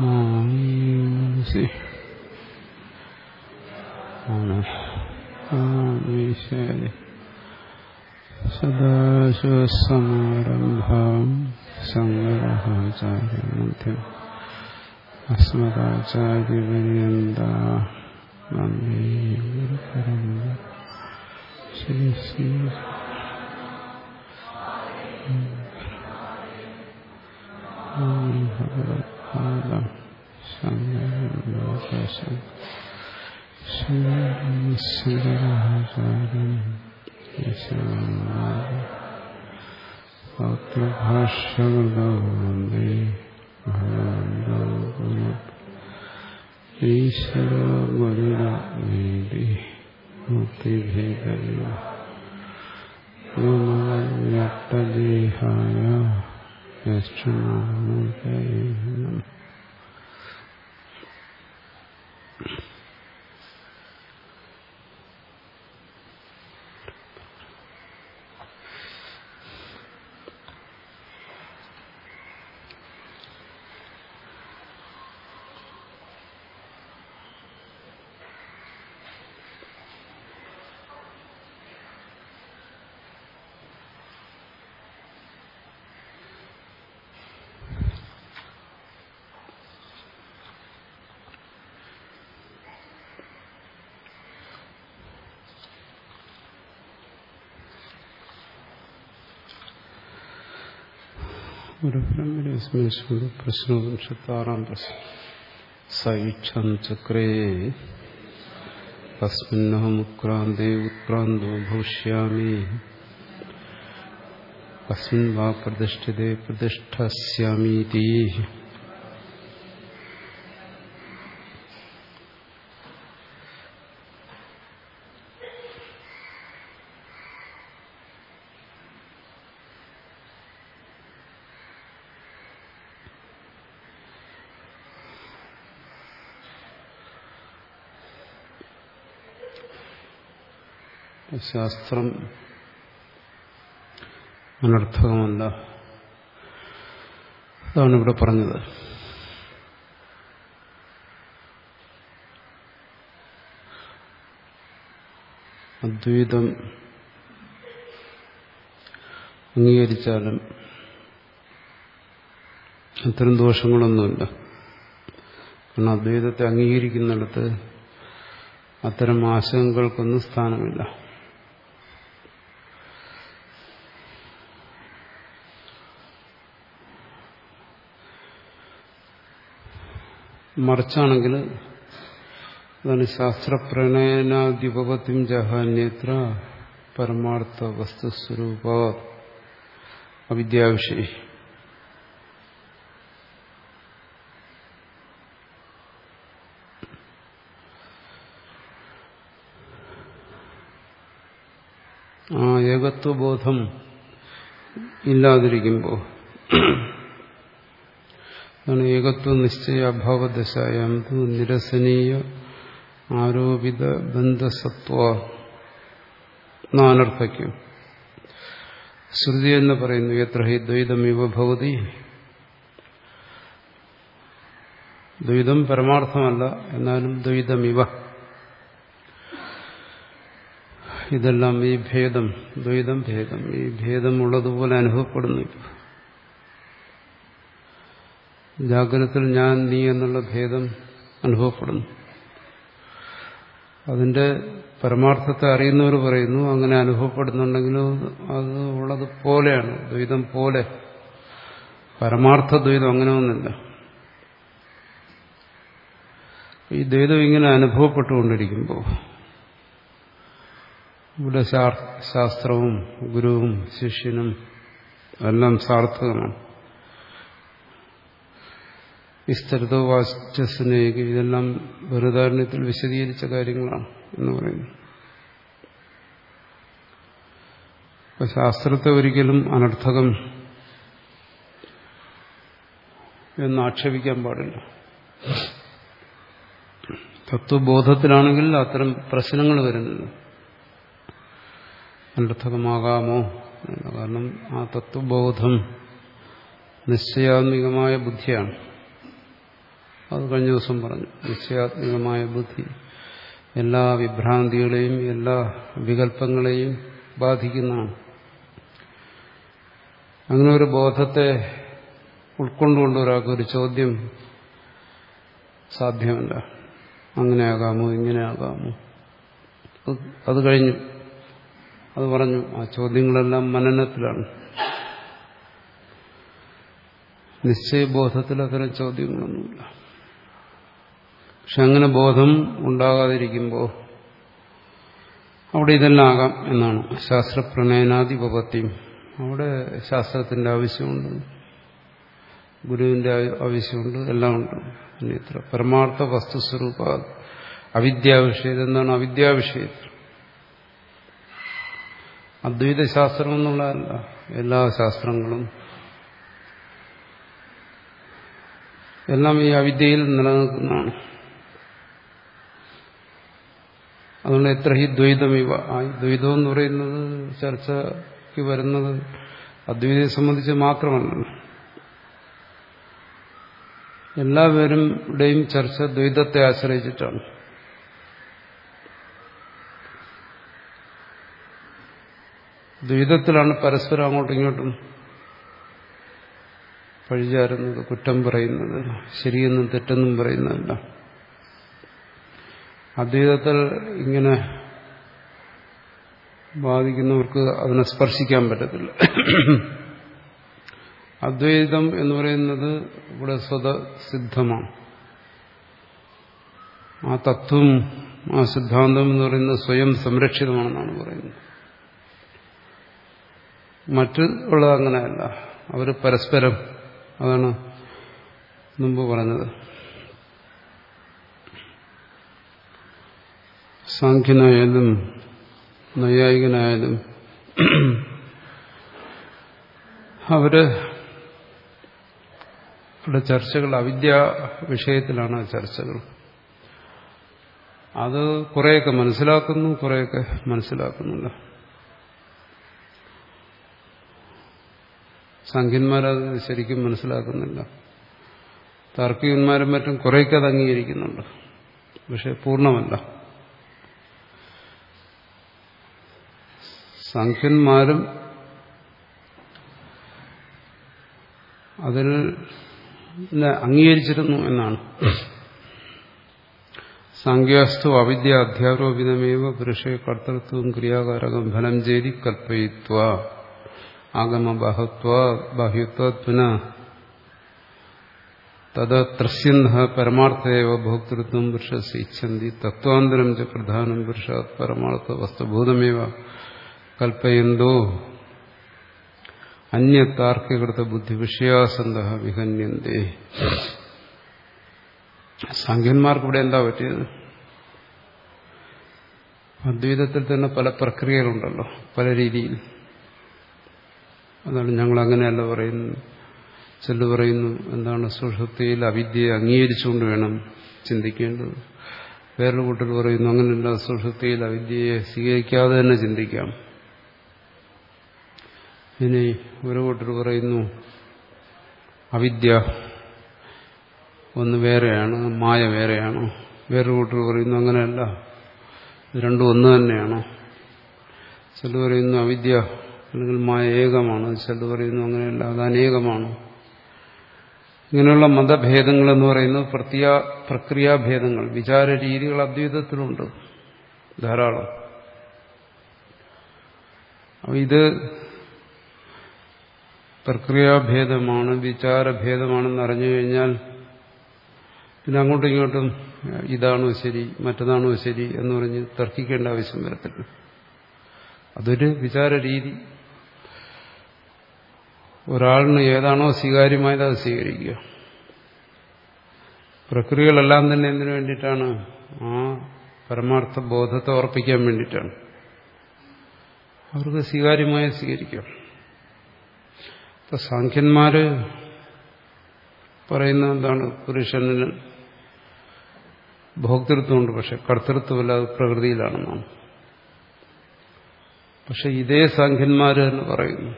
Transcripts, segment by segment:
മാംസി ആണീശ്വരി സദാശിവസമാരംഭാം സങ്കരാചാര്യമധ്യം അസ്മദാചാര്യപര്യന്ത നന്ദി ഗുരുപരമ്പര ശ്രീ ശ്രീ ഭഗവത്പാദം ശങ്കരം ശങ്കരാചാര്യം പാത്രഭാഷ്യകൃതോ വന്ദേ ഭഗവന്തോ ഈശ്വരോ ഗുരുരേതി മുക്തിഭേദവ്യ വ്യോമവ്യക്തദേഹായ യക്ഷണാമൂർത്തയേ ഗുരുപരമ്പരസ്മരിച്ചുകൊണ്ട് പ്രശ്നോപനിഷത്താറാം പ്രശ്നം സൈക്ഷം ചക്രേ കസ്മിന്നഹം ഉത്ക്രാന്തേ ഉത്ക്രാന്തോ ഭവിഷ്യാമി കസ്മിൻ വാ പ്രതിഷ്ഠിതേ പ്രതിഷ്ഠസ്യാമീതി ശാസ്ത്രം അനർത്ഥകമല്ല അതാണ് ഇവിടെ പറഞ്ഞത്. അദ്വൈതം അംഗീകരിച്ചാലും അത്തരം ദോഷങ്ങളൊന്നുമില്ല. കാരണം അദ്വൈതത്തെ അംഗീകരിക്കുന്നിടത്ത് അത്തരം ആശങ്കകൾക്കൊന്നും സ്ഥാനമില്ല. മറിച്ചാണെങ്കിൽ അതാണ് ശാസ്ത്രപ്രണയനാദ്യുപപത്തിം ജഹാന്യത്ര പരമാർത്ഥ വസ്തുസ്വരൂപ അവിദ്യാവിഷയ ആ ഏകത്വബോധം ഇല്ലാതിരിക്കുമ്പോൾ അതാണ് ഏകത്വ നിശ്ചയ അഭാവദശായം നിരസനീയ ആരോപിത ബന്ധസത്വ നാനർത്ഥയ്ക്കും ശ്രുതി എന്ന് പറയുന്നു എത്ര ഹി ദ്വൈതമിവ ഭവതി. ദ്വൈതം പരമാർത്ഥമല്ല എന്നാലും ദ്വൈതമിവ. ഇതെല്ലാം ഈ ഭേദം ദ്വൈതം ഭേദം. ഈ ഭേദം ഉള്ളതുപോലെ അനുഭവപ്പെടുന്നു. ജാഗ്രതത്തിൽ ഞാൻ നീ എന്നുള്ള ഭേദം അനുഭവപ്പെടുന്നു. അതിന്റെ പരമാർത്ഥത്തെ അറിയുന്നവർ പറയുന്നു അങ്ങനെ അനുഭവപ്പെടുന്നുണ്ടെങ്കിലും അത് ഉള്ളത് പോലെയാണ് ദ്വൈതം പോലെ. പരമാർത്ഥ ദ്വൈതം അങ്ങനെ ഒന്നില്ല ഈ ദ്വൈതം ഇങ്ങനെ അനുഭവപ്പെട്ടുകൊണ്ടിരിക്കുമ്പോൾ ഇവിടെ ശാസ്ത്രവും ഗുരുവും ശിഷ്യനും എല്ലാം സാർത്ഥകമാണ്. വിസ്തൃത വാസ്റ്റസ്നേഹി ഇതെല്ലാം ബൃഹദാരണ്യത്തിൽ വിശദീകരിച്ച കാര്യങ്ങളാണ് എന്ന് പറയുന്നു. അപ്പൊ ശാസ്ത്രത്തെ ഒരിക്കലും അനർത്ഥകം എന്ന് ആക്ഷേപിക്കാൻ പാടില്ല. തത്വബോധത്തിലാണെങ്കിൽ അത്തരം പ്രശ്നങ്ങൾ വരുന്നില്ല. അനർത്ഥകമാകാമോ. കാരണം ആ തത്വബോധം നിശ്ചയാത്മികമായ ബുദ്ധിയാണ്. അത് കഴിഞ്ഞ ദിവസം പറഞ്ഞു നിശ്ചയാത്മികമായ ബുദ്ധി എല്ലാ വിഭ്രാന്തികളെയും എല്ലാ വികല്പങ്ങളെയും ബാധിക്കുന്നതാണ്. അങ്ങനെ ഒരു ബോധത്തെ ഉൾക്കൊണ്ടുകൊണ്ട് ഒരാൾക്ക് ഒരു ചോദ്യം സാധ്യമല്ല. അങ്ങനെയാകാമോ ഇങ്ങനെയാകാമോ? അത് അത് കഴിഞ്ഞു. അത് പറഞ്ഞു ആ ചോദ്യങ്ങളെല്ലാം മനനത്തിലാണ്. നിശ്ചയബോധത്തിൽ അത്തരം ചോദ്യങ്ങളൊന്നുമില്ല. പക്ഷെ അങ്ങനെ ബോധം ഉണ്ടാകാതിരിക്കുമ്പോൾ അവിടെ ഇതെല്ലാം ആകാം എന്നാണ് ശാസ്ത്രപ്രണയനാധിപത്യം അവിടെ ശാസ്ത്രത്തിന്റെ ആവശ്യമുണ്ട്. ഗുരുവിന്റെ ആവശ്യമുണ്ട്. എല്ലാം ഉണ്ട്. പിന്നെ ഇത്ര. പരമാർത്ഥ വസ്തുസ്വരൂപ അവിദ്യാവിഷയം. എന്താണ് അവിദ്യാവിഷയത്തിൽ അദ്വൈത ശാസ്ത്രം എന്നുള്ളതല്ല. എല്ലാ ശാസ്ത്രങ്ങളും. എല്ലാം ഈ അവിദ്യയിൽ നിലനിൽക്കുന്നതാണ്. അതുകൊണ്ട് എത്ര ഹി ആ ദ്വൈതം എന്ന് പറയുന്നത് ചർച്ചയ്ക്ക് വരുന്നത് അദ്വൈതയെ സംബന്ധിച്ച് മാത്രമല്ല. എല്ലാവരുടെയും ചർച്ച ദ്വൈതത്തെ ആശ്രയിച്ചിട്ടാണ്. ദ്വൈതത്തിലാണ് പരസ്പരം അങ്ങോട്ടും ഇങ്ങോട്ടും പഴിചാരുന്നത് കുറ്റം പറയുന്നത് ശരിയെന്നും തെറ്റെന്നും പറയുന്നതല്ല. അദ്വൈതത്തിൽ ഇങ്ങനെ ബാധിക്കുന്നവർക്ക് അതിനെ സ്പർശിക്കാൻ പറ്റത്തില്ല. അദ്വൈതം എന്ന് പറയുന്നത് ഇവിടെ സ്വതസിദ്ധമാണ് ആ തത്വം ആ സിദ്ധാന്തം എന്ന് പറയുന്നത് സ്വയം സംരക്ഷിതമാണെന്നാണ് പറയുന്നത്. മറ്റ് ഉള്ളത് അങ്ങനെയല്ല. അവർ പരസ്പരം അതാണ് മുമ്പ് പറഞ്ഞത്. സാഖ്യനായാലും നൈയായികനായാലും അവർ ചർച്ചകൾ അവിദ്യ വിഷയത്തിലാണ് ചർച്ചകൾ. അത് കുറേയൊക്കെ മനസ്സിലാക്കുന്നു കുറേയൊക്കെ മനസ്സിലാക്കുന്നില്ല. സംഖ്യന്മാരത് ശരിക്കും മനസ്സിലാക്കുന്നില്ല. താർക്കികന്മാരും മറ്റും കുറേയൊക്കെ അത് അംഗീകരിക്കുന്നുണ്ട്. പക്ഷെ പൂർണമല്ല. സംഖ്യന്മാരും അതിൽ അംഗീകരിച്ചിരുന്നു എന്നാണ്. സംഖ്യാസ്തു അവിദ്യ അധ്യാരോപിതമേവ പുരുഷേ കർത്തൃത്വം ക്രിയാകാരകം ഫലം ചെയ്തി കൽപ്പയിത്വ ആഗമബഹത്വ ബാഹ്യത്വ പുനഃ തത് ത്രസ്യന്ത പരമാർത്ഥേവ ഭോക്തൃത്വം പുരുഷസ് ഇച്ഛന്തി തത്വാന്തരം ച പ്രധാനം പുരുഷാത് പരമാർത്ഥ വസ്തുഭൂതമേവ കൽപ്പയന്തോ. അന്യതാർക്കികൃത ബുദ്ധി വിഷയാസന്ത വിഹന്യന്തേ. സംഖ്യന്മാർക്ക് ഇവിടെ എന്താ പറ്റിയത്? അദ്വൈതത്തിൽ തന്നെ പല പ്രക്രിയകളുണ്ടല്ലോ പല രീതിയിൽ. അതാണ് ഞങ്ങൾ അങ്ങനെയല്ല പറയുന്നത്. ചെല്ലു പറയുന്നു എന്താണ് സുഷുപ്തിയിൽ അവിദ്യയെ അംഗീകരിച്ചുകൊണ്ട് വേണം ചിന്തിക്കേണ്ടത്. വേറൊരു കൂട്ടർ പറയുന്നു അങ്ങനെയല്ല സുഷുപ്തിയിൽ അവിദ്യയെ സ്വീകരിക്കാതെ തന്നെ ചിന്തിക്കാം. ഇനി ഒരു കൂട്ടർ പറയുന്നു അവിദ്യ ഒന്ന് വേറെയാണ് മായ വേറെയാണ്. വേറൊരു കൂട്ടർ പറയുന്നു അങ്ങനെയല്ല രണ്ടും ഒന്ന് തന്നെയാണ്. ചിലർ പറയുന്നു അവിദ്യ അല്ലെങ്കിൽ മായ ഏകമാണ്. ചിലർ പറയുന്നു അങ്ങനെയല്ല അത് അനേകമാണ്. ഇങ്ങനെയുള്ള മതഭേദങ്ങൾ എന്ന് പറയുന്നത് പ്രത്യ പ്രക്രിയാഭേദങ്ങൾ വിചാര രീതികൾ അദ്വൈതത്തിലുണ്ട് ധാരാളം. ഇത് പ്രക്രിയാഭേദമാണ് വിചാരഭേദമാണെന്ന് അറിഞ്ഞു കഴിഞ്ഞാൽ പിന്നെ അങ്ങോട്ടും ഇങ്ങോട്ടും ഇതാണോ ശരി മറ്റതാണോ ശരി എന്ന് പറഞ്ഞ് തർക്കിക്കേണ്ട ആവശ്യം വരത്തില്ല. അതൊരു വിചാര രീതി ഒരാളിന് ഏതാണോ സ്വീകാര്യമായത് അത് സ്വീകരിക്കുക. പ്രക്രിയകളെല്ലാം തന്നെ എന്തിനു വേണ്ടിയിട്ടാണ്? ആ പരമാർത്ഥ ബോധത്തെ ഉറപ്പിക്കാൻ വേണ്ടിയിട്ടാണ്. അവർക്ക് സ്വീകാര്യമായ സ്വീകരിക്കാം. ഇപ്പൊ സാഖ്യന്മാര് പറയുന്ന എന്താണ്? പുരുഷന് ഭോക്തൃത്വമുണ്ട് പക്ഷെ കർത്തൃത്വമല്ല പ്രകൃതിയിലാണെന്നാണ് പക്ഷെ ഇതേ സാഖ്യന്മാര് തന്നെ പറയുന്നു.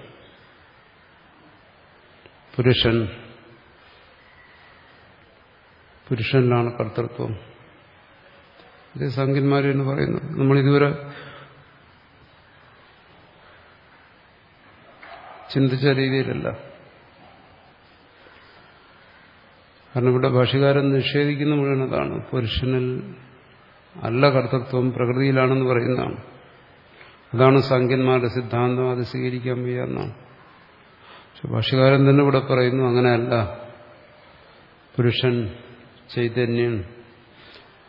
പുരുഷൻ. പുരുഷനിലാണ് കർത്തൃത്വം. ഇതേ സാഖ്യന്മാര് എന്ന് പറയുന്നു. നമ്മൾ ഇതുവരെ ചിന്തിച്ച രീതിയിലല്ല. കാരണം ഇവിടെ ഭാഷകാരൻ നിഷേധിക്കുന്ന മുഴുവൻ അതാണ്. പുരുഷനിൽ അല്ല കർത്തൃത്വം പ്രകൃതിയിലാണെന്ന് പറയുന്നതാണ്. അതാണ് സംഖ്യന്മാരുടെ സിദ്ധാന്തം അത് സ്വീകരിക്കാൻ വയ്യാന്നാണ് പക്ഷെ ഭാഷകാരൻ തന്നെ ഇവിടെ പറയുന്നു അങ്ങനെയല്ല. പുരുഷൻ ചൈതന്യൻ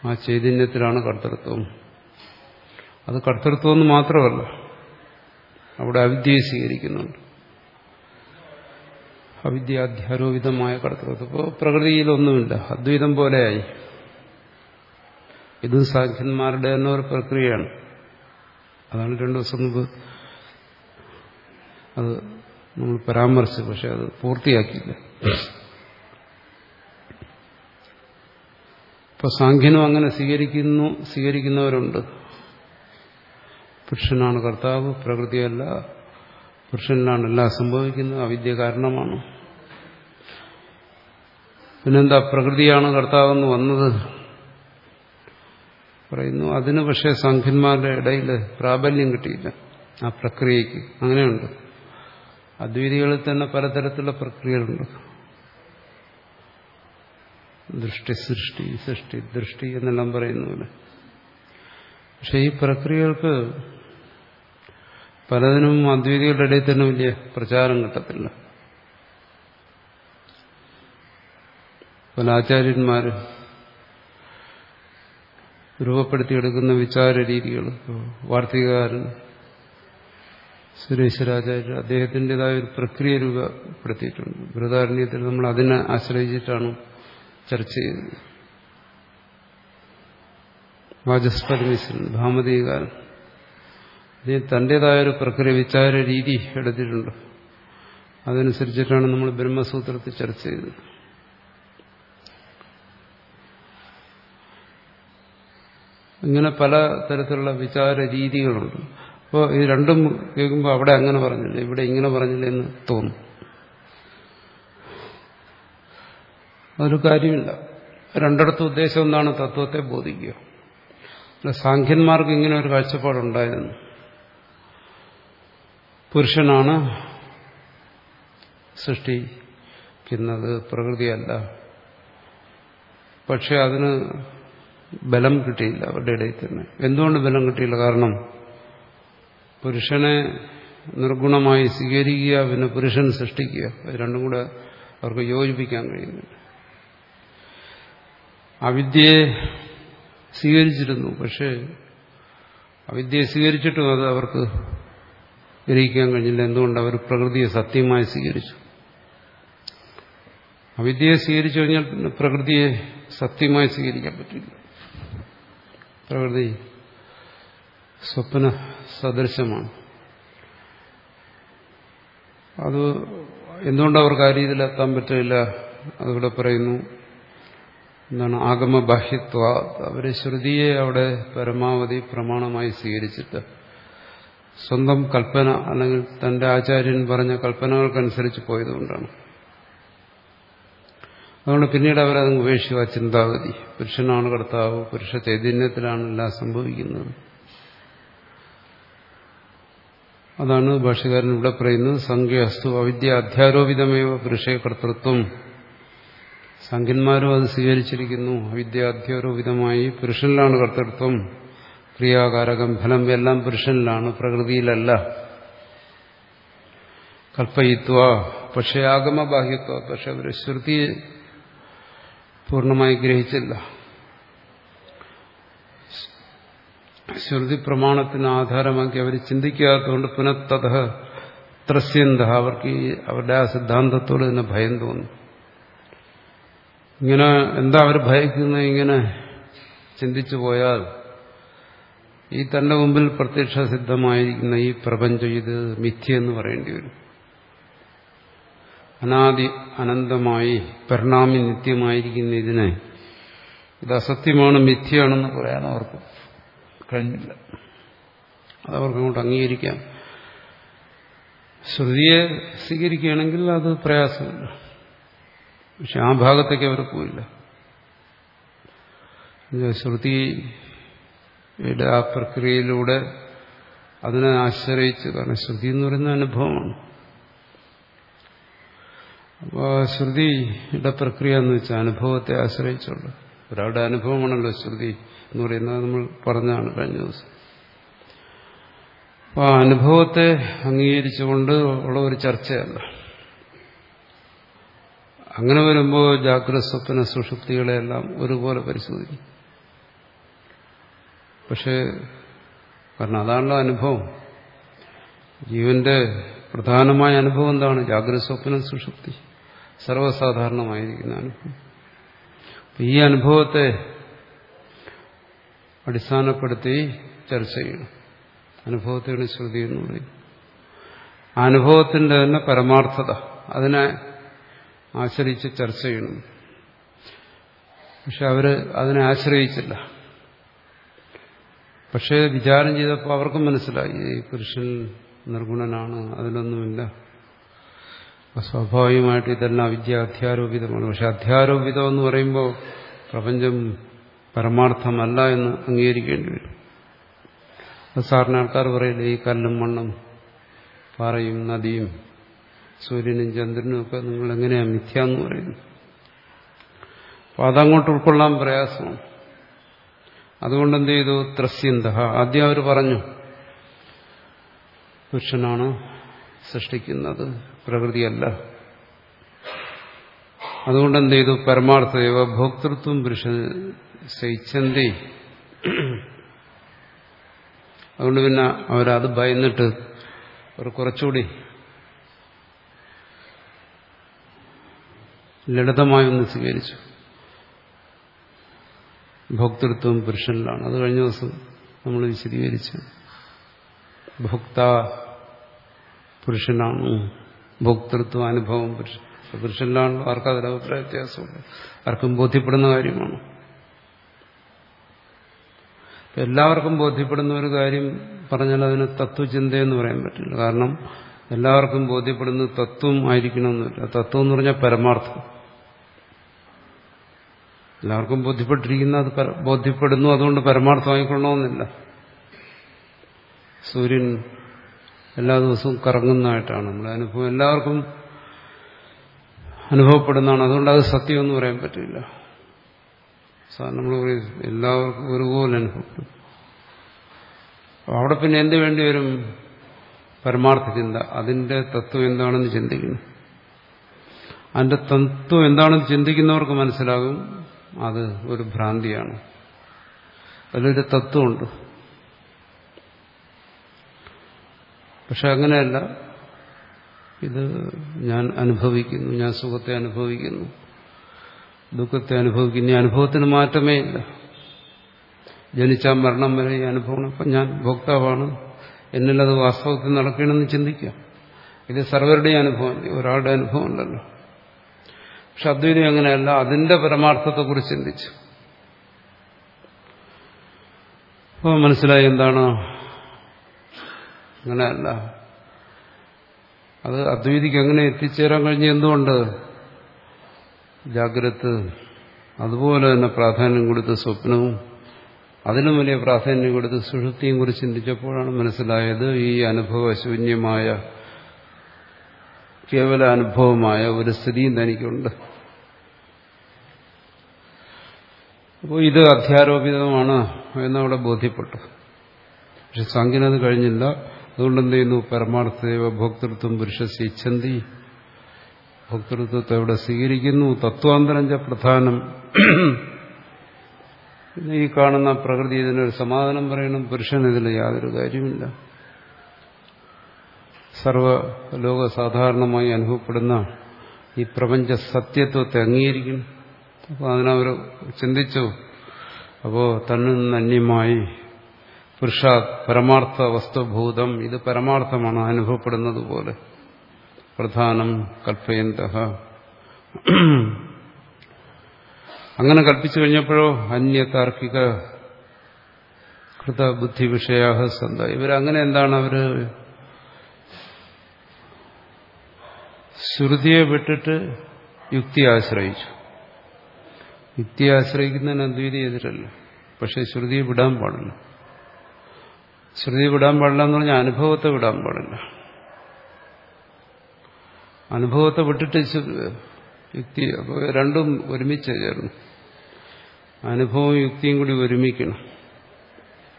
ആ ചൈതന്യത്തിലാണ് കർത്തൃത്വം. അത് കർത്തൃത്വം എന്ന് മാത്രമല്ല അവിടെ അവിദ്യയെ സ്വീകരിക്കുന്നുണ്ട്. അവിദ്യാധ്യാരോപിതമായ കർത്തൃത്വം ഇപ്പോൾ പ്രകൃതിയിലൊന്നുമില്ല. അദ്വൈതം പോലെയായി. ഇത് സാഖ്യന്മാരുടെ തന്നെ ഒരു പ്രക്രിയയാണ്. അതാണ് രണ്ടു ദിവസം മുമ്പ് അത് നമ്മൾ പരാമർശിച്ചു പക്ഷെ അത് പൂർത്തിയാക്കിയില്ല. ഇപ്പൊ സാഖ്യനും അങ്ങനെ സ്വീകരിക്കുന്നു സ്വീകരിക്കുന്നവരുണ്ട്. പുരുഷനാണ് കർത്താവ് പ്രകൃതിയല്ല പുരുഷനിലാണ് എല്ലാം സംഭവിക്കുന്നത്. അവിദ്യ കാരണമാണ്. പിന്നെന്താ? പ്രകൃതിയാണ് കർത്താവെന്ന് വന്നത്. പറയുന്നു അതിന് പക്ഷേ സംഖ്യന്മാരുടെ ഇടയിൽ പ്രാബല്യം കിട്ടിയില്ല. ആ പ്രക്രിയക്ക് അങ്ങനെയുണ്ട്. അദ്വൈതികളിൽ തന്നെ പലതരത്തിലുള്ള പ്രക്രിയകളുണ്ട്. ദൃഷ്ടി സൃഷ്ടി സൃഷ്ടി ദൃഷ്ടി എന്നെല്ലാം പറയുന്നപോലെ പക്ഷെ ഈ പ്രക്രിയകൾക്ക് പലതിനും അദ്വൈതികളുടെ ഇടയിൽ തന്നെ വലിയ പ്രചാരം കിട്ടത്തില്ല. പല ആചാര്യന്മാർ രൂപപ്പെടുത്തിയെടുക്കുന്ന വിചാര രീതികൾ വാർത്തകാരൻ സുരേശ്വരാചാര്യർ അദ്ദേഹത്തിന്റെതായ ഒരു പ്രക്രിയ രൂപപ്പെടുത്തിയിട്ടുണ്ട്. ബൃഹദാരണ്യത്തിൽ നമ്മൾ അതിനെ ആശ്രയിച്ചിട്ടാണ് ചർച്ച ചെയ്യുന്നത് വാചസ്പതി മിശ്രൻ ഭാമതികാരൻ അദ്ദേഹം തന്റേതായൊരു പ്രക്രിയ വിചാര രീതി എടുത്തിട്ടുണ്ട്. അതനുസരിച്ചിട്ടാണ് നമ്മൾ ബ്രഹ്മസൂത്രത്തിൽ ചർച്ച ചെയ്തത്. ഇങ്ങനെ പല തരത്തിലുള്ള വിചാര രീതികളുണ്ട്. അപ്പോൾ ഇത് രണ്ടും കേൾക്കുമ്പോൾ അവിടെ അങ്ങനെ പറഞ്ഞില്ല ഇവിടെ ഇങ്ങനെ പറഞ്ഞില്ല എന്ന് തോന്നും. അതൊരു കാര്യമില്ല. രണ്ടിടത്തും ഉദ്ദേശം ഒന്നാണ് തത്വത്തെ ബോധിക്കുക. സാഖ്യന്മാർക്ക് ഇങ്ങനെ ഒരു കാഴ്ചപ്പാടുണ്ടായിരുന്നു. പുരുഷനാണ് സൃഷ്ടിക്കുന്നത്. പ്രകൃതിയല്ല. പക്ഷെ അതിന് ബലം കിട്ടിയില്ല അവരുടെ ഇടയിൽ തന്നെ. എന്തുകൊണ്ട് ബലം കിട്ടിയില്ല? കാരണം പുരുഷനെ നിർഗുണമായി സ്വീകരിക്കുക പിന്നെ പുരുഷൻ സൃഷ്ടിക്കുക. അത് രണ്ടും കൂടെ അവർക്ക് യോജിപ്പിക്കാൻ കഴിയുന്നില്ല. അവിദ്യയെ സ്വീകരിച്ചിരുന്നു. പക്ഷേ അവിദ്യയെ സ്വീകരിച്ചിട്ടും അത് അവർക്ക് ഗ്രഹിക്കാൻ കഴിഞ്ഞില്ല. എന്തുകൊണ്ട്? അവർ പ്രകൃതിയെ സത്യമായി സ്വീകരിച്ചു. അവിദ്യയെ സ്വീകരിച്ചു കഴിഞ്ഞാൽ പിന്നെ പ്രകൃതിയെ സത്യമായി സ്വീകരിക്കാൻ പറ്റില്ല. പ്രകൃതി സ്വപ്ന സദൃശമാണ്. അത് എന്തുകൊണ്ട് അവർക്ക് ആ രീതിയിലെത്താൻ പറ്റില്ല? അതിവിടെ പറയുന്നു. എന്താണ്? ആഗമബാഹ്യത്വ. അവരെ ശ്രുതിയെ അവിടെ പരമാവധി പ്രമാണമായി സ്വീകരിച്ചിട്ട് സ്വന്തം കൽപ്പന അല്ലെങ്കിൽ തന്റെ ആചാര്യൻ പറഞ്ഞ കൽപ്പനകൾക്കനുസരിച്ച് പോയതുകൊണ്ടാണ്. അതുകൊണ്ട് പിന്നീട് അവരത് ഉപേക്ഷിച്ചു ആ ചിന്താഗതി. പുരുഷനാണ് കർത്താവ് പുരുഷ ചൈതന്യത്തിലാണ് എല്ലാം സംഭവിക്കുന്നത്. അതാണ് ഭാഷകാരൻ ഇവിടെ പറയുന്നത് സംഖ്യസ്തു അവിദ്യ അധ്യാരോപിതമേവ പുരുഷ കർത്തൃത്വം. സംഖ്യന്മാരും അത് സ്വീകരിച്ചിരിക്കുന്നു. അവിദ്യ അധ്യാരോപിതമായി പുരുഷനിലാണ് കർത്തൃത്വം. ക്രിയാകാരകം ഫലം എല്ലാം പുരുഷനിലാണ് പ്രകൃതിയിലല്ല. കൽപ്പയിത്വ പക്ഷേ ആഗമബാഹ്യത്വ പക്ഷെ അവർ ശ്രുതിയെ പൂർണമായി ഗ്രഹിച്ചില്ല. ശ്രുതി പ്രമാണത്തിന് ആധാരമാക്കി അവർ ചിന്തിക്കാത്തതുകൊണ്ട് പുനഃത്തത ത്രസ്യന്ത അവർക്ക് ഈ അവരുടെ ആ സിദ്ധാന്തത്തോട് തന്നെ ഭയം തോന്നും. ഇങ്ങനെ എന്താ അവർ ഭയക്കുന്നത്? ഇങ്ങനെ ചിന്തിച്ചു പോയാൽ ഈ തന്റെ മുമ്പിൽ പ്രത്യക്ഷ സിദ്ധമായിരിക്കുന്ന ഈ പ്രപഞ്ചം ഇത് മിഥ്യെന്ന് പറയേണ്ടി വരും. അനാദി അനന്തമായി പരിണാമി നിത്യമായിരിക്കുന്ന ഇതിനെ ഇത് അസത്യമാണ് മിഥ്യയാണെന്ന് പറയാൻ അവർക്ക് കഴിഞ്ഞില്ല. അതവർക്ക് അങ്ങോട്ട് അംഗീകരിക്കാം. ശ്രുതിയെ സ്വീകരിക്കുകയാണെങ്കിൽ അത് പ്രയാസമില്ല. പക്ഷെ ആ ഭാഗത്തേക്ക് അവർ പോയില്ല ശ്രുതിയുടെ ആ പ്രക്രിയയിലൂടെ അതിനെ ആശ്രയിച്ച് കാരണം ശ്രുതി എന്ന് പറയുന്ന അനുഭവമാണ്. അപ്പോൾ ശ്രുതിയുടെ പ്രക്രിയ എന്ന് വെച്ചാൽ അനുഭവത്തെ ആശ്രയിച്ചുള്ള. ഒരാളുടെ അനുഭവമാണല്ലോ ശ്രുതി എന്ന് പറയുന്നത് നമ്മൾ പറഞ്ഞാണ് കഴിഞ്ഞ ദിവസം. അപ്പോൾ ആ അനുഭവത്തെ അംഗീകരിച്ചുകൊണ്ട് ഉള്ള ഒരു ചർച്ചയല്ല. അങ്ങനെ വരുമ്പോൾ ജാഗ്രത സ്വപ്ന സുഷുപ്തികളെല്ലാം ഒരുപോലെ പരിശോധിക്കും. പക്ഷേ കാരണം അതാണല്ലോ അനുഭവം. ജീവന്റെ പ്രധാനമായ അനുഭവം എന്താണ്? ജാഗ്രത സ്വപ്നം സുഷുപ്തി. സർവസാധാരണമായിരിക്കുന്ന അനുഭവം. ഈ അനുഭവത്തെ അടിസ്ഥാനപ്പെടുത്തി ചർച്ച ചെയ്യണം. അനുഭവത്തെയാണ് ശ്രുതി എന്ന് പറയും. അനുഭവത്തിന്റെ തന്നെ പരമാർത്ഥത. അതിനെ ആശ്രയിച്ച് ചർച്ച ചെയ്യണം. പക്ഷെ അവർ അതിനെ ആശ്രയിച്ചില്ല. പക്ഷേ വിചാരം ചെയ്തപ്പോൾ അവർക്കും മനസ്സിലായി ഈ പുരുഷൻ നിർഗുണനാണ് അതിലൊന്നുമില്ല. സ്വാഭാവികമായിട്ട് ഇതെല്ലാം അവിദ്യ അധ്യാരോപിതമാണ്. പക്ഷെ അധ്യാരോപിതം എന്ന് പറയുമ്പോൾ പ്രപഞ്ചം പരമാർത്ഥമല്ല എന്ന് അംഗീകരിക്കേണ്ടി വരും. അത് സാറിന് ആൾക്കാർ പറയില്ല ഈ കല്ലും മണ്ണും പാറയും നദിയും സൂര്യനും ചന്ദ്രനും ഒക്കെ നിങ്ങൾ എങ്ങനെയാണ് മിഥ്യ എന്ന് പറയുന്നത്? അപ്പം അതങ്ങോട്ട് ഉൾക്കൊള്ളാൻ പ്രയാസമാണ്. അതുകൊണ്ട് എന്ത് ചെയ്തു ത്രസ്യന്ത ആദ്യം അവർ പറഞ്ഞു പുരുഷനാണ് സൃഷ്ടിക്കുന്നത് പ്രകൃതിയല്ല. അതുകൊണ്ട് എന്ത് ചെയ്തു പരമാർത്ഥദേവ ഭോക്തൃത്വം പുരുഷ സഹിച്ചന്തി? അതുകൊണ്ട് പിന്നെ അവരത് ഭയന്നിട്ട് അവർ കുറച്ചുകൂടി ലളിതമായൊന്ന് സ്വീകരിച്ചു. ഭോക്തൃത്വം പുരുഷനിലാണ്. അത് കഴിഞ്ഞ ദിവസം നമ്മൾ വിശദീകരിച്ചു. ഭോക്ത പുരുഷനാണ്. ഭോക്തൃത്വം അനുഭവം പുരുഷൻ പുരുഷനിലാണല്ലോ ആർക്കും അതിൽ അഭിപ്രായ വ്യത്യാസമുണ്ട്. ആർക്കും ബോധ്യപ്പെടുന്ന കാര്യമാണ്. എല്ലാവർക്കും ബോധ്യപ്പെടുന്ന ഒരു കാര്യം പറഞ്ഞാൽ അതിന് തത്വചിന്തയെന്ന് പറയാൻ പറ്റില്ല. കാരണം എല്ലാവർക്കും ബോധ്യപ്പെടുന്നത് തത്വം ആയിരിക്കണമെന്നില്ല. തത്വം എന്ന് പറഞ്ഞാൽ പരമാർത്ഥം. എല്ലാവർക്കും ബോധ്യപ്പെട്ടിരിക്കുന്ന അത് ബോധ്യപ്പെടുന്നു അതുകൊണ്ട് പരമാർത്ഥമായിക്കൊള്ളണമെന്നില്ല സൂര്യൻ എല്ലാ ദിവസവും കറങ്ങുന്നതായിട്ടാണ്. നമ്മുടെ അനുഭവം എല്ലാവർക്കും അനുഭവപ്പെടുന്നതാണ്. അതുകൊണ്ട് അത് സത്യം എന്ന് പറയാൻ പറ്റില്ല. നമ്മൾ എല്ലാവർക്കും ഒരുപോലെ അനുഭവപ്പെടും. അവിടെ പിന്നെ എന്ത് വേണ്ടി വരും? പരമാർത്ഥ ചിന്ത അതിന്റെ തത്വം എന്താണെന്ന് ചിന്തിക്കുന്നു. അതിന്റെ തത്വം എന്താണെന്ന് ചിന്തിക്കുന്നവർക്ക് മനസ്സിലാകും. അത് ഒരു ഭ്രാന്തിയാണ്. അതിലൊരു തത്വമുണ്ട്. പക്ഷെ അങ്ങനെയല്ല. ഇത് ഞാൻ അനുഭവിക്കുന്നു ഞാൻ സുഖത്തെ അനുഭവിക്കുന്നു. ദുഃഖത്തെ അനുഭവിക്കുന്നു. ഈ അനുഭവത്തിന് മാറ്റമേ ഇല്ല. ജനിച്ചാൽ മരണം വരെ ഈ അനുഭവം. അപ്പം ഞാൻ ഭോക്താവാണ്. എന്നിലത് വാസ്തവത്തിൽ നടക്കണമെന്ന് ചിന്തിക്കാം. ഇത് സർവരുടെയും അനുഭവം ഒരാളുടെ അനുഭവം ഉണ്ടല്ലോ. പക്ഷെ അദ്വൈതം അങ്ങനെയല്ല അതിന്റെ പരമാർത്ഥത്തെക്കുറിച്ച് ചിന്തിച്ചു. അപ്പോൾ മനസ്സിലായി എന്താണ്? അങ്ങനെയല്ല. അത് അദ്വൈതിക്ക് എങ്ങനെ എത്തിച്ചേരാൻ കഴിഞ്ഞ എന്തുകൊണ്ട്? ജാഗ്രത്. അതുപോലെ തന്നെ പ്രാധാന്യം കൊടുത്ത് സ്വപ്നവും അതിനും വലിയ പ്രാധാന്യം കൊടുത്ത് സുഷുപ്തിയും കുറിച്ച് ചിന്തിച്ചപ്പോഴാണ് മനസ്സിലായത് ഈ അനുഭവശൂന്യമായ കേവല അനുഭവമായ ഒരു സ്ഥിതിയും തനിക്കുണ്ട്. അപ്പോൾ ഇത് അധ്യാരോപിതമാണ് എന്നവിടെ ബോധ്യപ്പെട്ടു. പക്ഷെ സംഖ്യനത് കഴിഞ്ഞില്ല. അതുകൊണ്ട് എന്ത് ചെയ്യുന്നു? പരമാർത്ഥദേവ ഭോക്തൃത്വം പുരുഷസ് ഇച്ഛന്തി. ഭോക്തൃത്വത്തെ അവിടെ സ്വീകരിക്കുന്നു. തത്വാന്തരഞ്ച പ്രധാനം. ഈ കാണുന്ന പ്രകൃതി ഇതിനൊരു സമാധാനം പറയണം. പുരുഷൻ ഇതിൽ യാതൊരു കാര്യമില്ല സർവലോക സാധാരണമായി അനുഭവപ്പെടുന്ന ഈ പ്രപഞ്ച സത്യത്വത്തെ അംഗീകരിക്കണം അപ്പോൾ അതിനവർ ചിന്തിച്ചു അപ്പോൾ തന്നിൽ നിന്ന് അന്യമായി പുരുഷ പരമാർത്ഥ വസ്തുഭൂതം ഇത് പരമാർത്ഥമാണ് അനുഭവപ്പെടുന്നത് പോലെ പ്രധാനം കൽപ്പയന്ത. അങ്ങനെ കൽപ്പിച്ചു കഴിഞ്ഞപ്പോഴോ അന്യ താർക്കിക കൃതബുദ്ധി വിഷയാഹ സന്ത. ഇവരങ്ങനെ എന്താണ് അവർ ശ്രുതിയെ വിട്ടിട്ട് യുക്തി ആശ്രയിച്ചു? യുക്തി ആശ്രയിക്കുന്നതിന് അദ്വൈതി എതിരല്ല പക്ഷെ ശ്രുതിയെ വിടാൻ പാടില്ല. ശ്രുതി വിടാൻ പാടില്ല എന്ന് പറഞ്ഞാൽ അനുഭവത്തെ വിടാൻ പാടില്ല. അനുഭവത്തെ വിട്ടിട്ട് യുക്തി അപ്പോൾ രണ്ടും ഒരുമിച്ച് ചേർന്നു. അനുഭവവും യുക്തിയും കൂടി ഒരുമിക്കണം.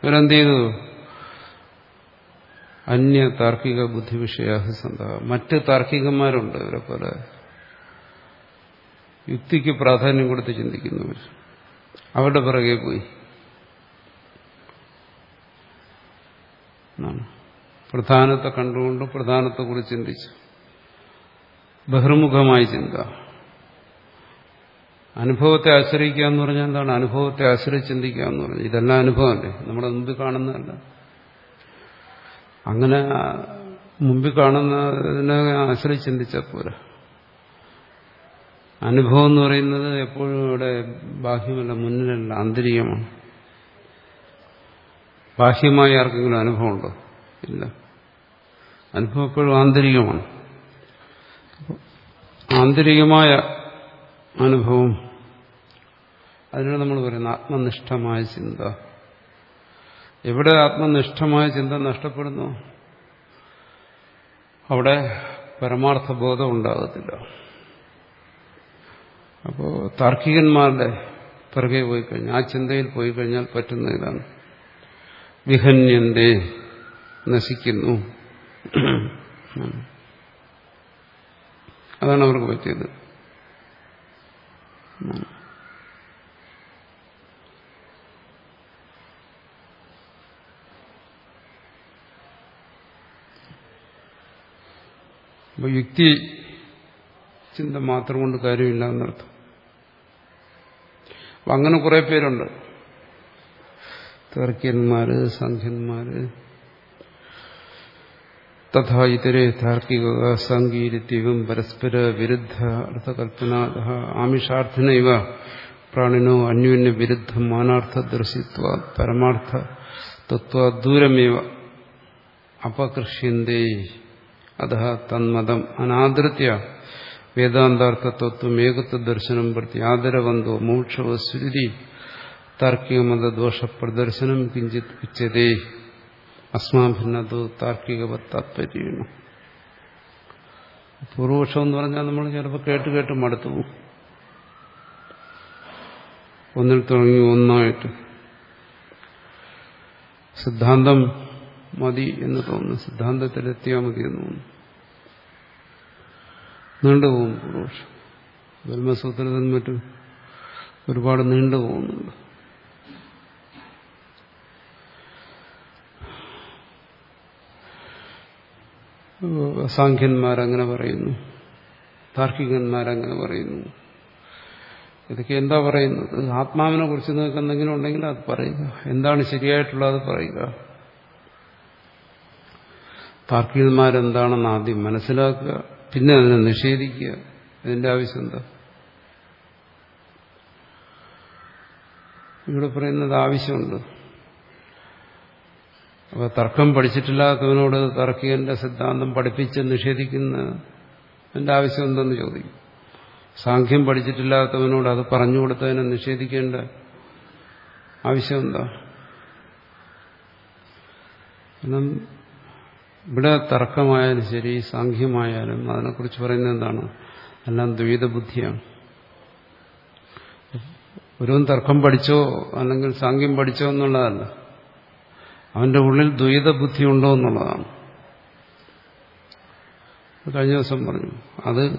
ഇവരെന്ത് ചെയ്തു? അന്യ താർക്കിക ബുദ്ധി സന്ത. മറ്റ് താർക്കികന്മാരുണ്ട് ഇവരെ പോലെ. യുക്തിക്ക് പ്രാധാന്യം കൊടുത്ത് ചിന്തിക്കുന്നവർ. അവരുടെ പിറകെ പോയി. പ്രധാനത്തെ കണ്ടുകൊണ്ട് പ്രധാനത്തെക്കുറിച്ച് ചിന്തിച്ചു. ബഹിർമുഖമായ ചിന്ത. അനുഭവത്തെ ആശ്രയിക്കുക എന്ന് പറഞ്ഞാൽ എന്താണ്? അനുഭവത്തെ ആശ്രയിച്ച് ചിന്തിക്കുക എന്ന് പറഞ്ഞാൽ ഇതെല്ലാം അനുഭവമല്ലേ? നമ്മുടെ മുമ്പിൽ കാണുന്നതല്ല. അങ്ങനെ മുമ്പിൽ കാണുന്നതിനെ ആശ്രയിച്ച് ചിന്തിച്ചാൽ പോരാ. അനുഭവം എന്ന് പറയുന്നത് എപ്പോഴും ഇവിടെ ബാഹ്യമല്ല മുന്നിലല്ല ആന്തരികമാണ് ബാഹ്യമായ ആർക്കെങ്കിലും അനുഭവമുണ്ടോ? ഇല്ല. അനുഭവം എപ്പോഴും ആന്തരികമാണ്. ആന്തരികമായ അനുഭവം. അതിനാണ് നമ്മൾ പറയുന്നത് ആത്മനിഷ്ഠമായ ചിന്ത. എവിടെ ആത്മനിഷ്ഠമായ ചിന്ത നഷ്ടപ്പെടുന്നു? അവിടെ പരമാർത്ഥ ബോധം ഉണ്ടാകത്തില്ല. അപ്പോൾ താർക്കികന്മാരുടെ പിറകെ പോയി കഴിഞ്ഞാൽ ആ ചിന്തയിൽ പോയി കഴിഞ്ഞാൽ പറ്റുന്ന ഇതാണ്. വിഹന്യന്റെ നശിക്കുന്നു. അതാണ് അവർക്ക് പറ്റിയത്. യുക്തി ചിന്ത മാത്രം കൊണ്ട് കാര്യമില്ല എന്നർത്ഥം. അപ്പൊ അങ്ങനെ കുറെ പേരുണ്ട്. തർക്കിയന്മാര് സംഖ്യന്മാര് തഥാ ഇതരേ താർക്കിക സംഗീരിത്യവും പരസ്പര വിരുദ്ധ അർത്ഥകൽപ്പന ആമിഷാർത്ഥന ഇവ പ്രാണിനോ അന്യോന്യ വിരുദ്ധ മാനാർത്ഥ ദർശിത്വ പരമാർത്ഥ തത്വ ദൂരമേവ അപകൃഷ്യന്തേ. അത തന്മതം അനാദൃത്യ വേദാന്താർത്ഥത്വം ഏകത്വ ദർശനം പ്രതി ആദരവന്തോ മോക്ഷവ ശ്രുതി താർക്കികമത ദോഷ പ്രദർശനം കിഞ്ചിത് ഉച്ചതേ. അസ്മാഭിന്നതോ താർക്കികവ താത്പര്യമാണ് പൂർവപക്ഷം എന്ന് പറഞ്ഞാൽ നമ്മൾ ചിലപ്പോൾ കേട്ട് കേട്ട് മടുത്തു പോകും. ഒന്നിൽ തുടങ്ങി ഒന്നായിട്ട്. സിദ്ധാന്തം മതി എന്ന് തോന്നുന്നു. സിദ്ധാന്തത്തിലെത്തിയാൽ മതി എന്ന് തോന്നുന്നു. നീണ്ടുപോകും പൂർവപക്ഷം ബ്രഹ്മസൂത്രത്തിൽ മറ്റും ഒരുപാട് നീണ്ടുപോകുന്നുണ്ട്. സാഖ്യന്മാരങ്ങനെ പറയുന്നു. താർക്കികന്മാരങ്ങനെ പറയുന്നു. ഇതൊക്കെ എന്താ പറയുന്നത്? ആത്മാവിനെ കുറിച്ച് നിങ്ങൾക്ക് എന്തെങ്കിലും ഉണ്ടെങ്കിൽ അത് പറയുക. എന്താണ് ശരിയായിട്ടുള്ളത് പറയുക. താർക്കികന്മാരെന്താണെന്ന് ആദ്യം മനസ്സിലാക്കുക. പിന്നെ അതിനെ നിഷേധിക്കുക. അതിന്റെ ആവശ്യം എന്താ ഇവിടെ പറയുന്നത് ആവശ്യമുണ്ട്. അപ്പൊ തർക്കം പഠിച്ചിട്ടില്ലാത്തവനോട് തർക്കികന്റെ സിദ്ധാന്തം പഠിപ്പിച്ച് നിഷേധിക്കുന്ന അതിന്റെ ആവശ്യം എന്തെന്ന് ചോദിക്കും. സാഖ്യം പഠിച്ചിട്ടില്ലാത്തവനോട് അത് പറഞ്ഞു കൊടുത്തതിനെ നിഷേധിക്കേണ്ട ആവശ്യം എന്താ ഇവിടെ തർക്കമായാലും ശരി സാഖ്യമായാലും അതിനെക്കുറിച്ച് പറയുന്നത് എന്താണ്? എല്ലാം ദ്വൈത ബുദ്ധിയാണ് ഒരുവൻ തർക്കം പഠിച്ചോ അല്ലെങ്കിൽ സാഖ്യം പഠിച്ചോ എന്നുള്ളതല്ല. അവന്റെ ഉള്ളിൽ ദ്വൈത ബുദ്ധി ഉണ്ടോ എന്നുള്ളതാണ്. കഴിഞ്ഞ ദിവസം പറഞ്ഞു അത്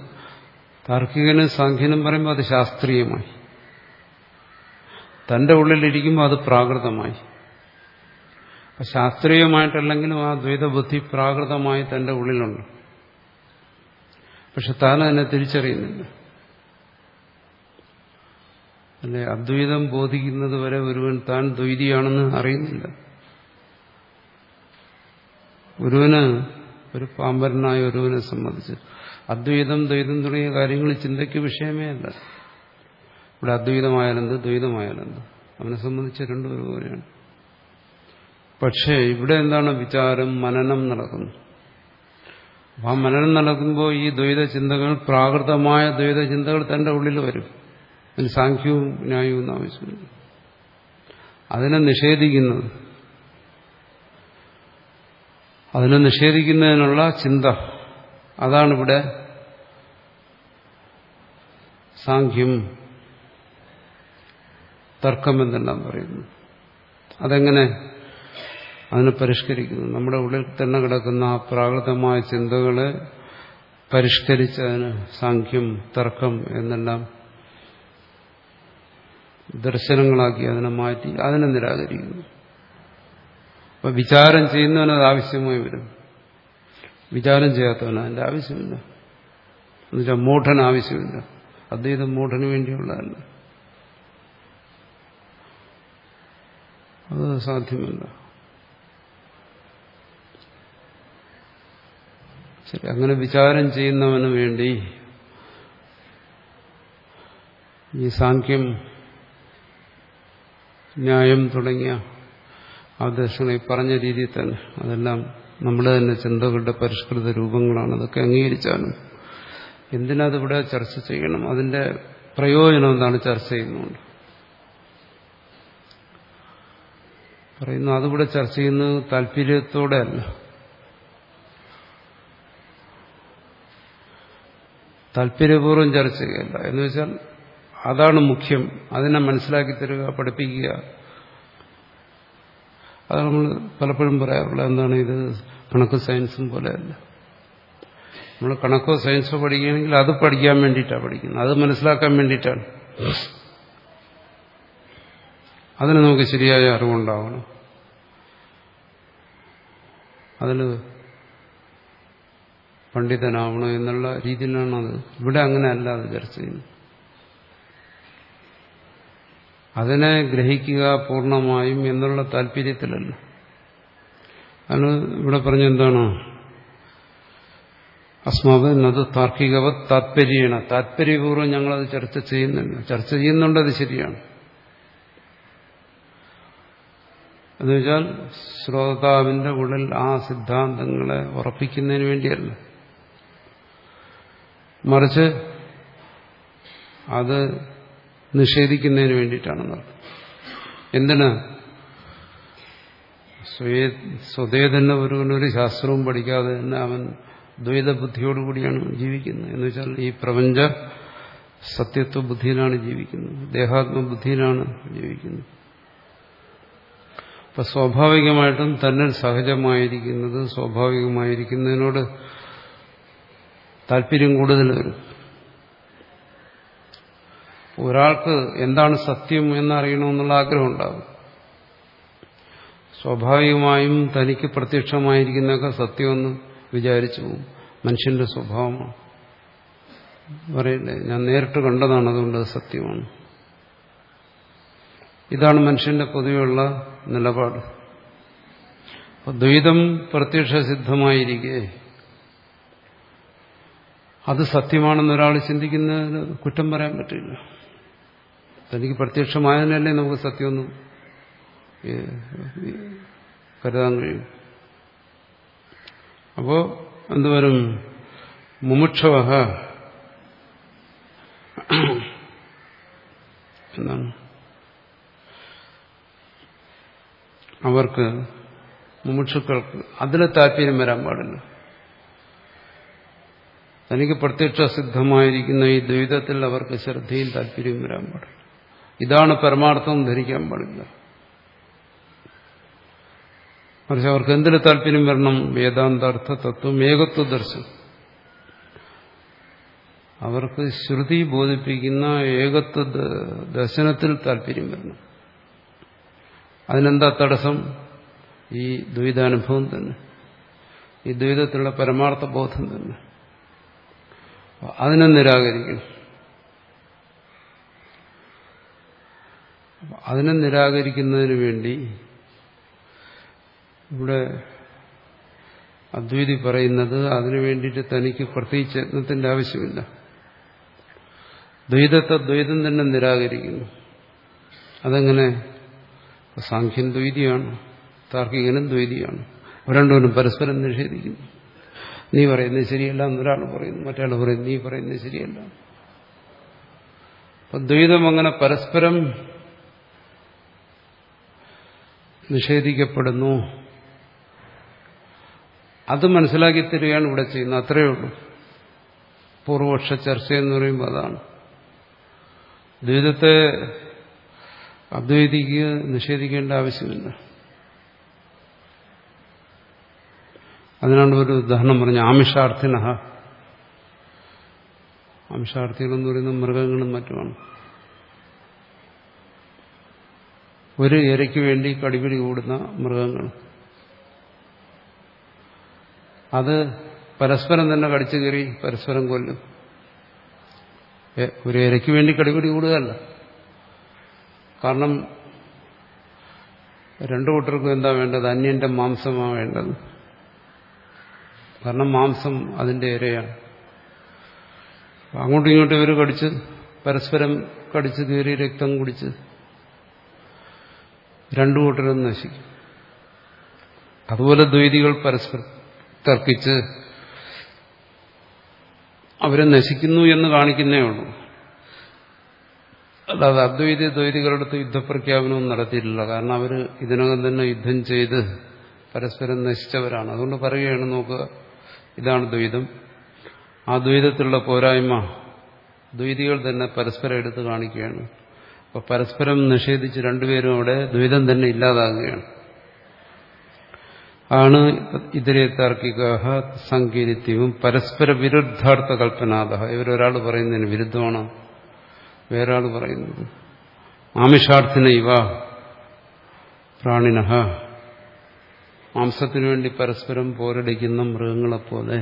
താർക്കികനും സാഖ്യനും പറയുമ്പോൾ അത് ശാസ്ത്രീയമായി. തന്റെ ഉള്ളിലിരിക്കുമ്പോൾ അത് പ്രാകൃതമായി. ശാസ്ത്രീയമായിട്ടല്ലെങ്കിലും ആ ദ്വൈതബുദ്ധി പ്രാകൃതമായി തന്റെ ഉള്ളിലുണ്ട്. പക്ഷെ താൻ അതിനെ തിരിച്ചറിയുന്നില്ല. അല്ലെ അദ്വൈതം ബോധിക്കുന്നത് വരെ ഒരുവൻ താൻ ദ്വൈതിയാണെന്ന് അറിയുന്നില്ല. ഒരുവന് ഒരു പാമ്പരനായ ഒരുവനെ സംബന്ധിച്ച് അദ്വൈതം ദ്വൈതം തുടങ്ങിയ കാര്യങ്ങൾ ചിന്തയ്ക്ക് വിഷയമേ അല്ല. ഇവിടെ അദ്വൈതമായാലെന്ത് ദ്വൈതമായാലെന്ത്? അവനെ സംബന്ധിച്ച് രണ്ടും ഒരുപോലെയാണ് പക്ഷേ ഇവിടെ എന്താണ് വിചാരം? മനനം നടക്കുന്നു. ആ മനനം നടക്കുമ്പോൾ ഈ ദ്വൈത ചിന്തകൾ പ്രാകൃതമായ ദ്വൈത ചിന്തകൾ തന്റെ ഉള്ളിൽ വരും. അതിന് സാഖ്യവും ന്യായവും എന്ന് ആവശ്യമില്ല അതിനെ നിഷേധിക്കുന്നത് അതിനെ നിഷേധിക്കുന്നതിനുള്ള ചിന്ത അതാണിവിടെ സാഖ്യം തർക്കം എന്തെല്ലാം പറയുന്നു. അതെങ്ങനെ അതിനെ പരിഷ്കരിക്കുന്നു. നമ്മുടെ ഉള്ളിൽ തന്നെ കിടക്കുന്ന ആ പ്രാകൃതമായ ചിന്തകളെ പരിഷ്കരിച്ച് അതിന് സാഖ്യം തർക്കം എന്നെല്ലാം ദർശനങ്ങളാക്കി അതിനെ മാറ്റി അതിനെ നിരാകരിക്കുന്നു. അപ്പൊ വിചാരം ചെയ്യുന്നവനത് ആവശ്യമായി വരും. വിചാരം ചെയ്യാത്തവന് അതിന്റെ ആവശ്യമില്ല. എന്നുവെച്ചാൽ മൂഢൻ ആവശ്യമില്ല. അദ്വൈതം മൂഢന് വേണ്ടിയുള്ളതല്ല. അത് സാധ്യമല്ല. ശരി അങ്ങനെ വിചാരം ചെയ്യുന്നവന് വേണ്ടി ഈ സാഖ്യം ന്യായം തുടങ്ങിയ ആദേശങ്ങൾ ഈ പറഞ്ഞ രീതിയിൽ തന്നെ അതെല്ലാം നമ്മുടെ തന്നെ ചിന്തകളുടെ പരിഷ്കൃത രൂപങ്ങളാണ്. അതൊക്കെ അംഗീകരിച്ചാലും എന്തിനതിവിടെ ചർച്ച ചെയ്യണം? അതിന്റെ പ്രയോജനം എന്താണ് ചർച്ച ചെയ്യുന്നുണ്ട് പറയുന്നു അതിവിടെ ചർച്ച ചെയ്യുന്നത് താല്പര്യത്തോടെ അല്ല. താല്പര്യപൂർവം ചർച്ച ചെയ്യുകയല്ല എന്ന് വെച്ചാൽ അതാണ് മുഖ്യം. അതിനെ മനസ്സിലാക്കി തരിക പഠിപ്പിക്കുക. അത് നമ്മൾ പലപ്പോഴും പറയാറുള്ള എന്താണ് ഇത് കണക്ക് സയൻസും പോലെയല്ല. നമ്മൾ കണക്കോ സയൻസോ പഠിക്കുകയാണെങ്കിൽ അത് പഠിക്കാൻ വേണ്ടിയിട്ടാണ് പഠിക്കുന്നത്. അത് മനസ്സിലാക്കാൻ വേണ്ടിയിട്ടാണ്. അതിന് നമുക്ക് ശരിയായ അറിവുണ്ടാവണം. അതിൽ പണ്ഡിതനാവണം എന്നുള്ള രീതിയിലാണ് അത് ഇവിടെ അങ്ങനെ അല്ല അത് ചർച്ച ചെയ്യുന്നത്. അതിനെ ഗ്രഹിക്കുക പൂർണമായും എന്നുള്ള താല്പര്യത്തിലല്ല. അത് ഇവിടെ പറഞ്ഞ എന്താണ്? അസ്മാത് അത് താർക്കികവ താത്പര്യേണ. താത്പര്യപൂർവം ഞങ്ങളത് ചർച്ച ചെയ്യുന്നില്ല. ചർച്ച ചെയ്യുന്നുണ്ട് അത് ശരിയാണ്. എന്നുവെച്ചാൽ ശ്രോതാവിന്റെ ഉള്ളിൽ ആ സിദ്ധാന്തങ്ങളെ ഉറപ്പിക്കുന്നതിന് വേണ്ടിയല്ല. മറിച്ച് അത് നിഷേധിക്കുന്നതിന് വേണ്ടിയിട്ടാണെന്ന് എന്തിന്? സ്വതേ തന്നെ ഒരുവനൊരു ശാസ്ത്രവും പഠിക്കാതെ തന്നെ അവൻ ദ്വൈത ബുദ്ധിയോടുകൂടിയാണ് ജീവിക്കുന്നത്. എന്ന് വെച്ചാൽ ഈ പ്രപഞ്ച സത്യത്വ ബുദ്ധിയിലാണ് ജീവിക്കുന്നത്. ദേഹാത്മബുദ്ധിയിലാണ് ജീവിക്കുന്നത്. അപ്പൊ സ്വാഭാവികമായിട്ടും തന്നെ സഹജമായിരിക്കുന്നത് സ്വാഭാവികമായിരിക്കുന്നതിനോട് താല്പര്യം കൂടുതൽ വരും. ഒരാൾക്ക് എന്താണ് സത്യം എന്നറിയണമെന്നുള്ള ആഗ്രഹം ഉണ്ടാകും സ്വാഭാവികമായും തനിക്ക് പ്രത്യക്ഷമായിരിക്കുന്നതൊക്കെ സത്യമെന്ന് വിചാരിച്ചു പോകും. മനുഷ്യന്റെ സ്വഭാവമാണ്. പറയില്ലേ ഞാൻ നേരിട്ട് കണ്ടതാണ് അതുകൊണ്ട് സത്യമാണ്. ഇതാണ് മനുഷ്യന്റെ പൊതുവെയുള്ള നിലപാട്. ദ്വൈതം പ്രത്യക്ഷ സിദ്ധമായിരിക്കെ അത് സത്യമാണെന്ന് ഒരാൾ ചിന്തിക്കുന്നതിന് കുറ്റം പറയാൻ പറ്റില്ല. തനിക്ക് പ്രത്യക്ഷമായതിനല്ലേ നമുക്ക് സത്യമൊന്നും കരുതാൻ കഴിയും. അപ്പോ എന്തുവരും മുമുക്ഷവ എന്നാണ് അവർക്ക് മുമുക്ഷുക്കൾക്ക് അതിലെ താല്പര്യം വരാൻ പാടില്ല. തനിക്ക് പ്രത്യക്ഷ സിദ്ധമായിരിക്കുന്ന ഈ ദ്വൈതത്തിൽ അവർക്ക് ശ്രദ്ധയും താല്പര്യവും വരാൻ പാടില്ല. ഇതാണ് പരമാർത്ഥം ധരിക്കാൻ പാടില്ല. മറിച്ച് അവർക്ക് എന്തിന് താല്പര്യം വരണം? വേദാന്താർത്ഥ തത്വം ഏകത്വ ദർശനം. അവർക്ക് ശ്രുതി ബോധിപ്പിക്കുന്ന ഏകത്വ ദർശനത്തിൽ താല്പര്യം വരണം. അതിനെന്താ തടസ്സം? ഈ ദ്വൈതാനുഭവം തന്നെ. ഈ ദ്വൈതത്തിലുള്ള പരമാർത്ഥ ബോധം തന്നെ. അതിനെ നിരാകരിക്കണം. അതിനെ നിരാകരിക്കുന്നതിന് വേണ്ടി ഇവിടെ അദ്വൈതി പറയുന്നത് അതിനു വേണ്ടിയിട്ട് തനിക്ക് പ്രത്യേകിച്ച് യത്നത്തിന്റെ ആവശ്യമില്ല. ദ്വൈതത്തെ ദ്വൈതം തന്നെ നിരാകരിക്കുന്നു. അതെങ്ങനെ സാഖ്യം ദ്വൈതിയാണ് താർക്കികനും ദ്വൈതിയാണ്. രണ്ടുപേരും പരസ്പരം നിഷേധിക്കുന്നു. നീ പറയുന്നത് ശരിയല്ല എന്നൊരാൾ പറയുന്നു. മറ്റയാൾ പറയുന്നു നീ പറയുന്നത് ശരിയല്ല. അപ്പൊ ദ്വൈതം അങ്ങനെ പരസ്പരം നിഷേധിക്കപ്പെടുന്നു. അത് മനസ്സിലാക്കി തരികയാണ് ഇവിടെ ചെയ്യുന്നത്. അത്രയേ ഉള്ളൂ. പൂർവപക്ഷ ചർച്ച എന്ന് പറയുമ്പോൾ അതാണ്. ദ്വൈതത്തെ അദ്വൈതിക്ക് നിഷേധിക്കേണ്ട ആവശ്യമില്ല. അതിനാണ് ഒരു ഉദാഹരണം പറഞ്ഞ ആമിഷാർത്ഥിന ആമിഷാർത്ഥികൾ എന്ന് പറയുന്ന മൃഗങ്ങളും മറ്റുമാണ്. ഒരു ഇരയ്ക്ക് വേണ്ടി കടിപിടി കൂടുന്ന മൃഗങ്ങൾ. അത് പരസ്പരം തന്നെ കടിച്ചു കയറി പരസ്പരം കൊല്ലും. ഒരു ഇരയ്ക്ക് വേണ്ടി കടിപിടി കൂടുകയല്ല. കാരണം രണ്ടു കൂട്ടർക്കും എന്താ വേണ്ടത്? അന്യന്റെ മാംസമാണ് വേണ്ടത്. കാരണം മാംസം അതിന്റെ ഇരയാണ്. അങ്ങോട്ടും ഇങ്ങോട്ടും ഇവർ കടിച്ച് പരസ്പരം കടിച്ച് കയറി രക്തം കുടിച്ച് രണ്ടു കൂട്ടരും നശിക്കും. അതുപോലെ ദ്വൈതികൾ പരസ്പരം തർക്കിച്ച് അവരെ നശിക്കുന്നു എന്ന് കാണിക്കുന്നേ ഉള്ളൂ. അല്ലാതെ അദ്വൈത ദ്വൈതികളുടെ അടുത്ത് യുദ്ധപ്രഖ്യാപനവും നടത്തിയിട്ടില്ല. കാരണം അവർ ഇതിനകം തന്നെ യുദ്ധം ചെയ്ത് പരസ്പരം നശിച്ചവരാണ്. അതുകൊണ്ട് പറയുകയാണ് നോക്കുക ഇതാണ് ദ്വൈതം. ആ ദ്വൈതത്തിലുള്ള പോരായ്മ ദ്വൈതികൾ തന്നെ പരസ്പരം എടുത്ത് കാണിക്കുകയാണ്. അപ്പൊ പരസ്പരം നിഷേധിച്ച് രണ്ടുപേരും അവിടെ ദ്വൈതം തന്നെ ഇല്ലാതാകുകയാണ്. ആണ് ഇതിരെ താർക്കിക സങ്കീരിത്യവും പരസ്പര വിരുദ്ധാർത്ഥ കൽപ്പനാഥ ഇവരൊരാൾ പറയുന്നതിന് വിരുദ്ധമാണ്. വേറൊരാൾ പറയുന്നത്. ആമിഷാർത്ഥിന ഇവ പ്രാണിന മാംസത്തിനു വേണ്ടി പരസ്പരം പോരടിക്കുന്ന മൃഗങ്ങളെപ്പോലെ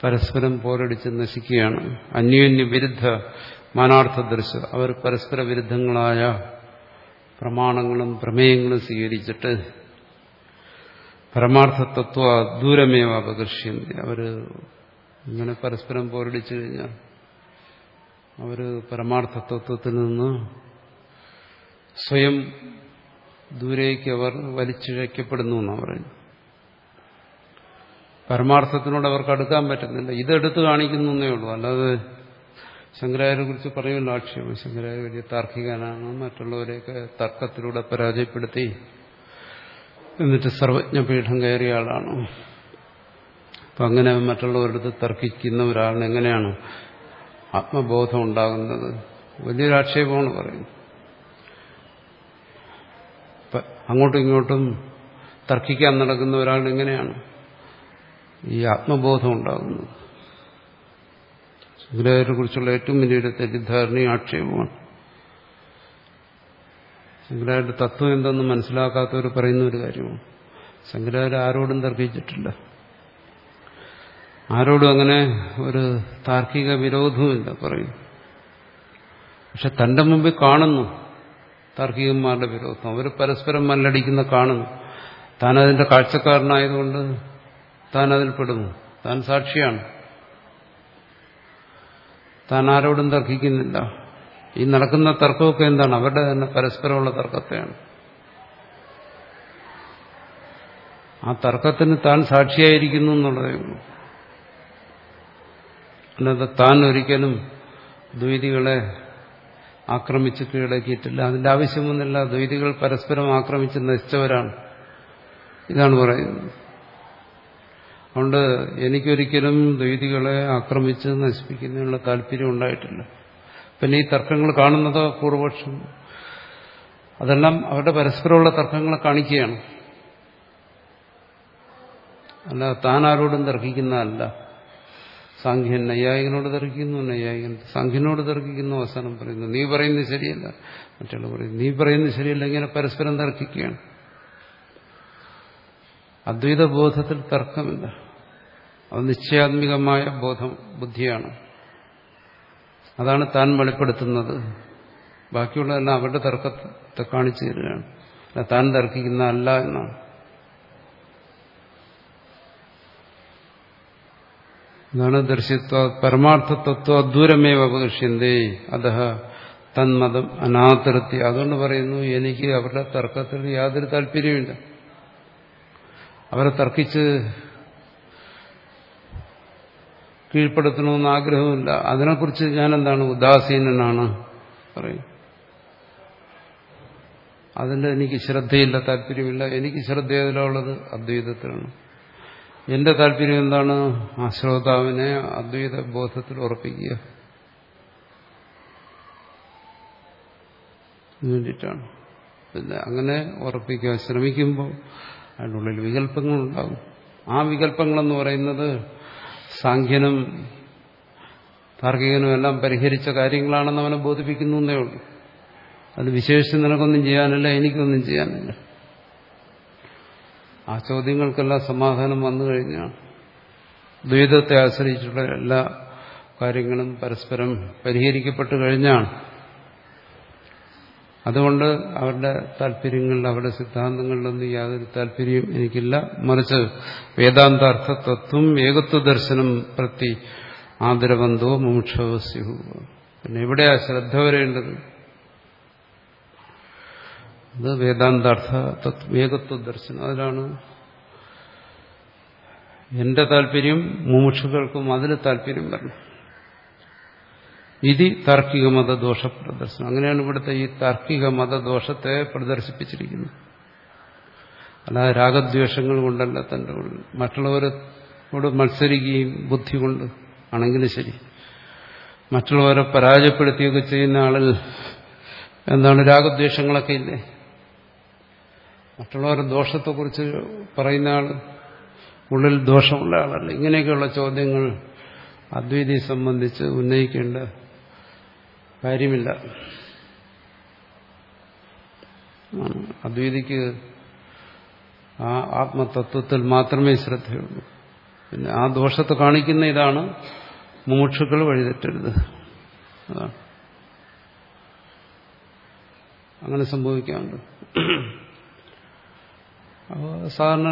പരസ്പരം പോരടിച്ച് നശിക്കുകയാണ്. അന്യോന്യ വിരുദ്ധ മാനാർത്ഥ ദൃശ്യം. അവർ പരസ്പര വിരുദ്ധങ്ങളായ പ്രമാണങ്ങളും പ്രമേയങ്ങളും സ്വീകരിച്ചിട്ട് പരമാർത്ഥ തത്വ ദൂരമേവ അപകർഷ്യം അവർ ഇങ്ങനെ പരസ്പരം പോരടിച്ചു കഴിഞ്ഞാൽ അവർ പരമാർത്ഥ തത്വത്തിൽ നിന്ന് സ്വയം ദൂരേക്ക് അവർ വലിച്ചിഴക്കപ്പെടുന്നു എന്നാണ് പറയുന്നത്. പരമാർത്ഥത്തിനോട് അവർക്ക് അടുക്കാൻ പറ്റുന്നില്ല. ഇതെടുത്ത് കാണിക്കുന്നു എന്നേ ഉള്ളൂ. അല്ലാതെ ശങ്കരാചാര്യെ കുറിച്ച് പറയുമല്ലോ ആക്ഷേപം. ശങ്കരാചാര്യ വലിയ താർക്കികനാണ്. മറ്റുള്ളവരെയൊക്കെ തർക്കത്തിലൂടെ പരാജയപ്പെടുത്തി എന്നിട്ട് സർവജ്ഞപീഠം കയറിയ ആളാണ്. അപ്പം അങ്ങനെ മറ്റുള്ളവരുടെ അടുത്ത് തർക്കിക്കുന്ന ഒരാളിന് എങ്ങനെയാണ് ആത്മബോധം ഉണ്ടാകുന്നത്? വലിയൊരു ആക്ഷേപമാണ് പറയുന്നത്. അങ്ങോട്ടും ഇങ്ങോട്ടും തർക്കിക്കാൻ നടക്കുന്ന ഒരാൾ എങ്ങനെയാണ് ഈ ആത്മബോധം ഉണ്ടാകുന്നത്? ശങ്കരാചാര്യെ കുറിച്ചുള്ള ഏറ്റവും വലിയൊരു തെറ്റിദ്ധാരണയും ആക്ഷേപമാണ്. ശങ്കരാചാര്യ തത്വം എന്തെന്ന് മനസ്സിലാക്കാത്തവർ പറയുന്ന ഒരു കാര്യമാണ്. ശങ്കരാചാര്യ ആരോടും തർക്കിച്ചിട്ടില്ല. ആരോടും അങ്ങനെ ഒരു താർക്കിക വിരോധവുമില്ല പറയും. പക്ഷെ തന്റെ മുമ്പിൽ കാണുന്നു. താർക്കികന്മാരുടെ വിരോധം. അവർ പരസ്പരം മല്ലടിക്കുന്ന കാണുന്നു. താൻ അതിന്റെ കാഴ്ചക്കാരനായതുകൊണ്ട് താൻ അതിൽ പെടുന്നു. താൻ സാക്ഷിയാണ്. താൻ ആരോടും തർക്കിക്കുന്നില്ല. ഈ നടക്കുന്ന തർക്കമൊക്കെ എന്താണ്? അവരുടെ തന്നെ പരസ്പരമുള്ള തർക്കത്തെയാണ്. ആ തർക്കത്തിന് താൻ സാക്ഷിയായിരിക്കുന്നു എന്നുള്ളതേ ഉള്ളൂ. അല്ലാതെ താൻ ഒരിക്കലും ദ്വൈതികളെ ആക്രമിച്ച് കീഴടക്കിയിട്ടില്ല. അതിന്റെ ആവശ്യമൊന്നുമില്ല. ദ്വൈതികൾ പരസ്പരം ആക്രമിച്ച് നശിച്ചവരാണ്. ഇതാണ് പറയുന്നത്. അതുകൊണ്ട് എനിക്കൊരിക്കലും ദ്വൈതികളെ ആക്രമിച്ച് നശിപ്പിക്കുന്നതിനുള്ള താല്പര്യം ഉണ്ടായിട്ടില്ല. പിന്നെ ഈ തർക്കങ്ങൾ കാണുന്നത് പൂർവപക്ഷം അതെല്ലാം അവരുടെ പരസ്പരമുള്ള തർക്കങ്ങളെ കാണിക്കുകയാണ്. അല്ല താൻ ആരോടും തർക്കിക്കുന്നതല്ല. സാഖ്യൻ നൈയായികനോട് തർക്കിക്കുന്നു നൈയായികൻ സാഖ്യനോട് തർക്കിക്കുന്നു അവസാനം പറയുന്നു നീ പറയുന്നത് ശരിയല്ല. മറ്റുള്ള പറയുന്നു നീ പറയുന്നത് ശരിയല്ല. ഇങ്ങനെ പരസ്പരം തർക്കിക്കുകയാണ്. അദ്വൈത ബോധത്തിൽ തർക്കമില്ല. അത് നിശ്ചയാത്മികമായ ബോധം ബുദ്ധിയാണ്. അതാണ് താൻ വെളിപ്പെടുത്തുന്നത്. ബാക്കിയുള്ളതെല്ലാം അവരുടെ തർക്കത്തെ കാണിച്ചു തരികയാണ്. താൻ തർക്കിക്കുന്ന അല്ല എന്നാണ്. ഇതാണ് ദർശിത്വ പരമാർത്ഥ തത്വ ദൂരമേവ അപകർഷ്യന്തേ അത തന്മതം അനാതൃത്തി അതുകൊണ്ട് പറയുന്നു എനിക്ക് അവരുടെ തർക്കത്തിൽ യാതൊരു താല്പര്യമില്ല അവരെ തർക്കിച്ച് കീഴ്പ്പെടുത്തണമെന്ന് ആഗ്രഹമില്ല അതിനെക്കുറിച്ച് ഞാൻ എന്താണ് ഉദാസീനനാണ് പറയും അതിൽ എനിക്ക് ശ്രദ്ധയില്ല താല്പര്യമില്ല. എനിക്ക് ശ്രദ്ധയിലുള്ളത് അദ്വൈതത്തിലാണ്. എന്റെ താല്പര്യം എന്താണ്? ആ ശ്രോതാവിനെ അദ്വൈത ബോധത്തിൽ ഉറപ്പിക്കുക. വേണ്ടിയിട്ടാണ്. പിന്നെ അങ്ങനെ ഉറപ്പിക്കാൻ ശ്രമിക്കുമ്പോൾ അതിന്റെ ഉള്ളിൽ വികല്പങ്ങളുണ്ടാകും. ആ വികല്പങ്ങളെന്ന് പറയുന്നത് സാഖ്യനും താർക്കികനും എല്ലാം പരിഹരിച്ച കാര്യങ്ങളാണെന്ന് അവനെ ബോധിപ്പിക്കുന്നു ഉള്ളൂ. അത് വിശേഷിച്ച് നിനക്കൊന്നും ചെയ്യാനില്ല എനിക്കൊന്നും ചെയ്യാനില്ല. ആ ചോദ്യങ്ങൾക്കെല്ലാം സമാധാനം വന്നു കഴിഞ്ഞാൽ ദ്വൈതത്തെ ആശ്രയിച്ചുള്ള എല്ലാ കാര്യങ്ങളും പരസ്പരം പരിഹരിക്കപ്പെട്ടു കഴിഞ്ഞാണ് അതുകൊണ്ട് അവരുടെ താല്പര്യങ്ങളിൽ അവരുടെ സിദ്ധാന്തങ്ങളിലൊന്നും യാതൊരു താല്പര്യവും എനിക്കില്ല. മറിച്ച് വേദാന്താർത്ഥ തത്വം ഏകത്വ ദർശനം പ്രതി ആദരവന്തോ മുമുക്ഷവസ്യു പിന്നെ എവിടെയാ ശ്രദ്ധ വരേണ്ടത്? അത് വേദാന്താർത്ഥ തത്വം ഏകത്വ ദർശനം. അതിലാണ് എന്റെ താല്പര്യം മുമുക്ഷുക്കൾക്കും അതിൽ താല്പര്യം വരണം. ഇതി താർക്കിക മതദോഷ പ്രദർശനം. അങ്ങനെയാണ് ഇവിടുത്തെ ഈ താർക്കിക മതദോഷത്തെ പ്രദർശിപ്പിച്ചിരിക്കുന്നത്. അല്ലാതെ രാഗദ്വേഷങ്ങൾ കൊണ്ടല്ല തന്റെ ഉള്ളിൽ. മറ്റുള്ളവരോട് മത്സരിക്കുകയും ബുദ്ധി കൊണ്ട് ആണെങ്കിലും ശരി. മറ്റുള്ളവരെ പരാജയപ്പെടുത്തുകയൊക്കെ ചെയ്യുന്ന ആളിൽ എന്താണ് രാഗദ്വേഷങ്ങളൊക്കെ ഇല്ലേ? മറ്റുള്ളവരുടെ ദോഷത്തെക്കുറിച്ച് പറയുന്ന ആൾ ഉള്ളിൽ ദോഷമുള്ള ആളല്ല. ഇങ്ങനെയൊക്കെയുള്ള ചോദ്യങ്ങൾ അദ്വൈതിയെ സംബന്ധിച്ച് ഉന്നയിക്കേണ്ട കാര്യമില്ല. അദ്വൈതിക്ക് ആ ആത്മതത്വത്തിൽ മാത്രമേ ശ്രദ്ധയുള്ളൂ. പിന്നെ ആ ദോഷത്തെ കാണിക്കുന്ന ഇതാണ് മുമുക്ഷുക്കൾ വഴിതെറ്റരുത്. അതാണ്. അങ്ങനെ സംഭവിക്കാറുണ്ട്. സാധാരണ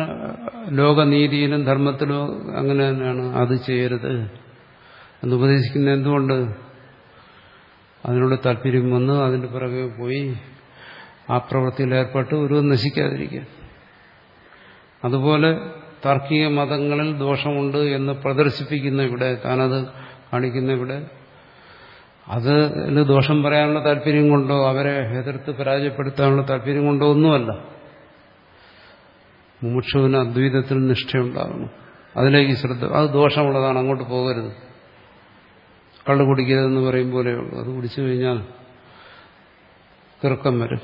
ലോകനീതിയിലും ധർമ്മത്തിലും അങ്ങനെ തന്നെയാണ് അത് ചെയ്യരുത് എന്ന് ഉപദേശിക്കുന്ന എന്തുകൊണ്ട്? അതിനോട് താല്പര്യം വന്ന് അതിന്റെ പിറകെ പോയി ആ പ്രവൃത്തിയിൽ ഏർപ്പെട്ട് ഒരു നശിക്കാതിരിക്കുക. അതുപോലെ താർക്കിക മതങ്ങളിൽ ദോഷമുണ്ട് എന്ന് പ്രദർശിപ്പിക്കുന്ന ഇവിടെ താനത് കാണിക്കുന്ന ഇവിടെ അത് ദോഷം പറയാനുള്ള താല്പര്യം കൊണ്ടോ അവരെ എതിർത്ത് പരാജയപ്പെടുത്താനുള്ള താല്പര്യം കൊണ്ടോ ഒന്നുമല്ല. മുമുക്ഷുവിന് അദ്വൈതത്തിൽ നിഷ്ഠയുണ്ടാകണം അതിലേക്ക് ശ്രദ്ധ അത് ദോഷമുള്ളതാണ് അങ്ങോട്ട് പോകരുത്. കള്ളു കുടിക്കരുതെന്ന് പറയും പോലെയുള്ളൂ. അത് കുടിച്ചു കഴിഞ്ഞാൽ കിറുക്കം വരും.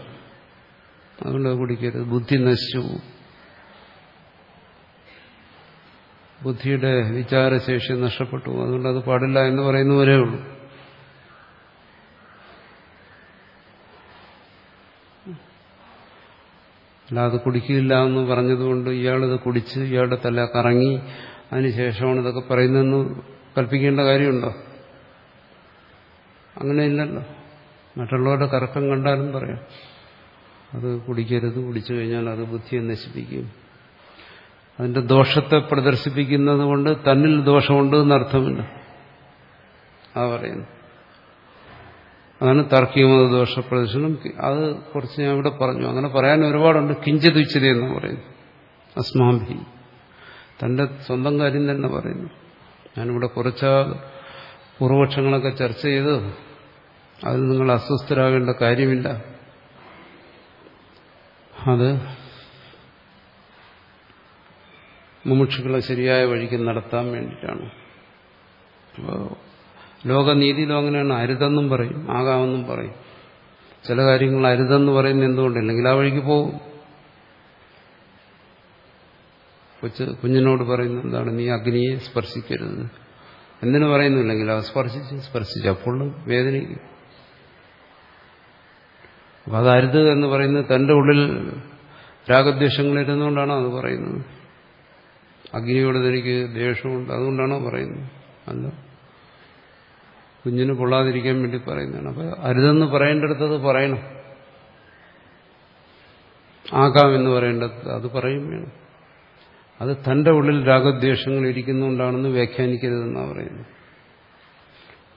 അതുകൊണ്ട് അത് കുടിക്കരുത്. ബുദ്ധി നശിച്ചു ബുദ്ധിയുടെ വിചാരശേഷി നഷ്ടപ്പെട്ടു അതുകൊണ്ട് അത് പാടില്ല എന്ന് പറയുന്നവരേ ഉള്ളൂ. അല്ല അത് കുടിക്കില്ല എന്ന് പറഞ്ഞതുകൊണ്ട് ഇയാളിത് കുടിച്ച് ഇയാളുടെ തല കറങ്ങി അതിനുശേഷമാണ് ഇതൊക്കെ പറയുന്നതെന്ന് കൽപ്പിക്കേണ്ട കാര്യമുണ്ടോ? അങ്ങനെയില്ലല്ലോ മറ്റുള്ളവരുടെ കറക്കം കണ്ടാലും പറയാം. അത് കുടിക്കരുത് കുടിച്ചു കഴിഞ്ഞാൽ അത് ബുദ്ധിയെ നശിപ്പിക്കും. അതിന്റെ ദോഷത്തെ പ്രദർശിപ്പിക്കുന്നത് കൊണ്ട് തന്നിൽ ദോഷമുണ്ട് എന്നർത്ഥമില്ല. ആ പറയുന്നു അതാണ് താർക്കികമത ദോഷ പ്രദർശനം അത് കുറച്ച് ഞാൻ ഇവിടെ പറഞ്ഞു. അങ്ങനെ പറയാൻ ഒരുപാടുണ്ട്. കിഞ്ചിത് ഉച്ചത എന്ന് പറയുന്നു. അസ്മാഭി തന്റെ സ്വന്തം കാര്യം തന്നെ പറയുന്നു. ഞാനിവിടെ കുറച്ച് പൂർവപക്ഷങ്ങളൊക്കെ ചർച്ച ചെയ്ത്. അത് നിങ്ങൾ അസ്വസ്ഥരാകേണ്ട കാര്യമില്ല. അത് മുമുക്ഷുക്കളെ ശരിയായ വഴിക്ക് നടത്താൻ വേണ്ടിയിട്ടാണ്. അപ്പോൾ ലോകനീതിയിലും അങ്ങനെയാണ്. അരുതെന്നും പറയും ആകാമെന്നും പറയും. ചില കാര്യങ്ങൾ അരുതെന്ന് പറയുന്ന എന്തുകൊണ്ടില്ലെങ്കിൽ ആ വഴിക്ക് പോകും. കൊച്ചു കുഞ്ഞിനോട് പറയുന്നത് എന്താണ്? നീ അഗ്നിയെ സ്പർശിക്കരുത്. എന്തിനു പറയുന്നില്ലെങ്കിൽ അവ സ്പർശിച്ച് സ്പർശിച്ച് അപ്പോൾ വേദനിക്കും. അപ്പൊ അരുത് എന്ന് പറയുന്നത് തന്റെ ഉള്ളിൽ രാഗദ്വേഷങ്ങളിരുന്നുകൊണ്ടാണോ അത് പറയുന്നത്? അഗ്നിയോട് തനിക്ക് ദേഷ്യമുണ്ട് അതുകൊണ്ടാണോ പറയുന്നത്? അല്ല. കുഞ്ഞിന് കൊള്ളാതിരിക്കാൻ വേണ്ടി പറയുന്നതാണ്. അപ്പൊ അരുതെന്ന് പറയേണ്ടടുത്തത് പറയണം. ആകാം എന്ന് പറയേണ്ടത് അത് പറയും വേണം. അത് തന്റെ ഉള്ളിൽ രാഗദ്വേഷങ്ങൾ ഇരിക്കുന്നുകൊണ്ടാണെന്ന് വ്യാഖ്യാനിക്കരുതെന്നാണ് പറയുന്നത്.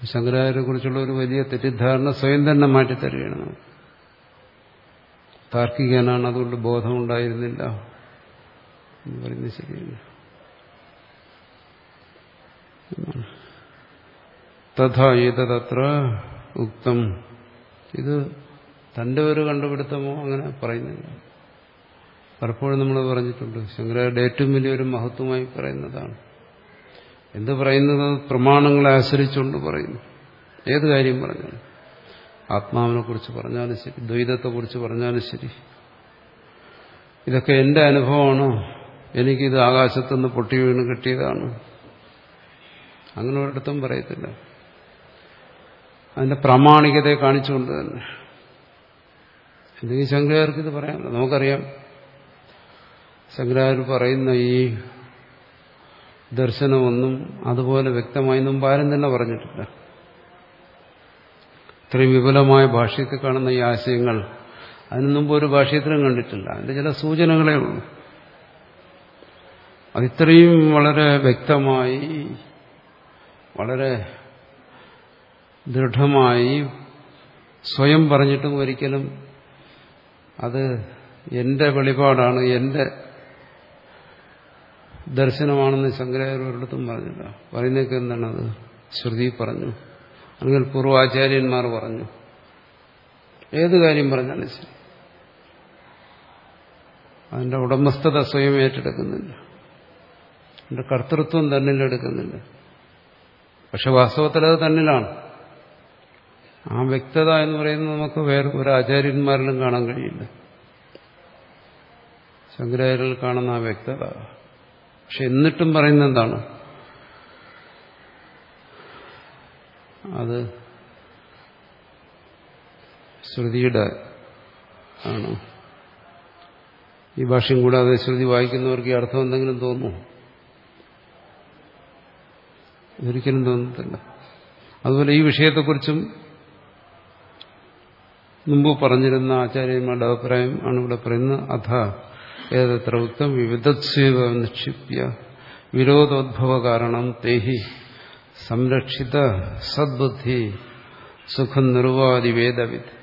ശങ്കരാചാര്യെ കുറിച്ചുള്ള ഒരു വലിയ തെറ്റിദ്ധാരണ സ്വയം തന്നെ മാറ്റിത്തരികയാണ് നമുക്ക് താർക്കികനാണ് അതുകൊണ്ട് ബോധമുണ്ടായിരുന്നില്ല എന്ന് പറയുന്നത് ശരിയല്ല. തഥാ ഏതത്ര ഉക്തം. ഇത് തന്റെ ഒരു കണ്ടുപിടുത്തമോ അങ്ങനെ പറയുന്നില്ല. പലപ്പോഴും നമ്മൾ പറഞ്ഞിട്ടുണ്ട് ശങ്കരാചാര്യ ഏറ്റവും വലിയൊരു മഹത്വമായി പറയുന്നതാണ്. എന്ത് പറയുന്നത് പ്രമാണങ്ങളെ ആശ്രയിച്ചുകൊണ്ട് പറയുന്നു. ഏത് കാര്യം പറഞ്ഞാലും. ആത്മാവിനെ കുറിച്ച് പറഞ്ഞാലും ശരി ദ്വൈതത്തെക്കുറിച്ച് പറഞ്ഞാലും ശരി. ഇതൊക്കെ എന്റെ അനുഭവമാണോ? എനിക്കിത് ആകാശത്തുനിന്ന് പൊട്ടി വീണ് കിട്ടിയതാണ്? അങ്ങനെ ഒരിടത്തും പറയത്തില്ല. അതിന്റെ പ്രാമാണികതയെ കാണിച്ചുകൊണ്ട് തന്നെ. എന്തെങ്കിലും ശങ്കരാചാര്യർക്ക് ഇത് പറയാമല്ലോ? നമുക്കറിയാം. ശങ്കരാചാര്യ പറയുന്ന ഈ ദർശനമൊന്നും അതുപോലെ വ്യക്തമായി മുമ്പ് ആരും തന്നെ പറഞ്ഞിട്ടില്ല. ഇത്രയും വിപുലമായ ഭാഷ്യത്തിൽ കാണുന്ന ഈ ആശയങ്ങൾ അതിനു മുമ്പ് ഒരു ഭാഷ്യത്തിലും കണ്ടിട്ടില്ല. അതിന്റെ ചില സൂചനകളേ ഉള്ളൂ. അതിത്രയും വളരെ വ്യക്തമായി വളരെ ദൃഢമായി സ്വയം പറഞ്ഞിട്ടും ഒരിക്കലും അത് എന്റെ വെളിപാടാണ് എന്റെ ദർശനമാണെന്ന് ശങ്കരാചാര്യ ഒരിടത്തും പറഞ്ഞില്ല. പറയുന്നൊക്കെ എന്താണ് അത്? ശ്രുതി പറഞ്ഞു. അല്ലെങ്കിൽ പൂർവാചാര്യന്മാർ പറഞ്ഞു. ഏത് കാര്യം പറഞ്ഞാലും ശരി. അതിന്റെ ഉടമസ്ഥത സ്വയം ഏറ്റെടുക്കുന്നില്ല. അതിന്റെ കർത്തൃത്വം തന്നിലെടുക്കുന്നില്ല. പക്ഷെ വാസ്തവത്തിൽ അത് തന്നിലാണ്. ആ വ്യക്തത എന്ന് പറയുന്നത് നമുക്ക് വേറെ ഒരു ആചാര്യന്മാരിലും കാണാൻ കഴിയില്ല. ശങ്കരാചാര്യൽ കാണുന്ന ആ വ്യക്തത. പക്ഷെ എന്നിട്ടും പറയുന്നത് എന്താണ്? അത് ശ്രുതിയുടെ ആണ്. ഈ ഭാഷയും കൂടാതെ ശ്രുതി വായിക്കുന്നവർക്ക് ഈ അർത്ഥം എന്തെങ്കിലും തോന്നുമോ? ഒരിക്കലും തോന്നത്തില്ല. അതുപോലെ ഈ വിഷയത്തെക്കുറിച്ചും മുമ്പ് പറഞ്ഞിരുന്ന ആചാര്യന്മാരുടെ അഭിപ്രായം ആണ് ഇവിടെ പറയുന്നത്. അഥ ഏതത്ര ഉത്തം വിവിധസ്വ നിക്ഷിപ്യ. വിരോധോദ്ഭവ കാരണം തേഹി സംരക്ഷിത സദ്ബുദ്ധി സുഖം നിർവാദി വേദവിദ്.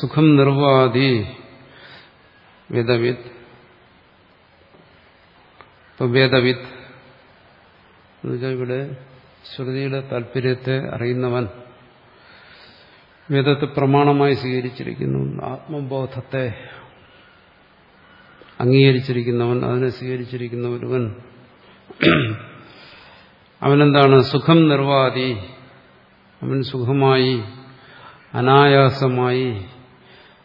സുഖം നിർവാദി വേദവിദ്. ഇപ്പൊ വേദവിത് എന്നുവെച്ചാൽ ഇവിടെ ശ്രുതിയുടെ താല്പര്യത്തെ അറിയുന്നവൻ വേദത്തെ പ്രമാണമായി സ്വീകരിച്ചിരിക്കുന്നു. ആത്മബോധത്തെ അംഗീകരിച്ചിരിക്കുന്നവൻ അതിനെ സ്വീകരിച്ചിരിക്കുന്ന ഒരുവൻ അവനെന്താണ്? സുഖം നിർവാതി. അവൻ സുഖമായി അനായാസമായി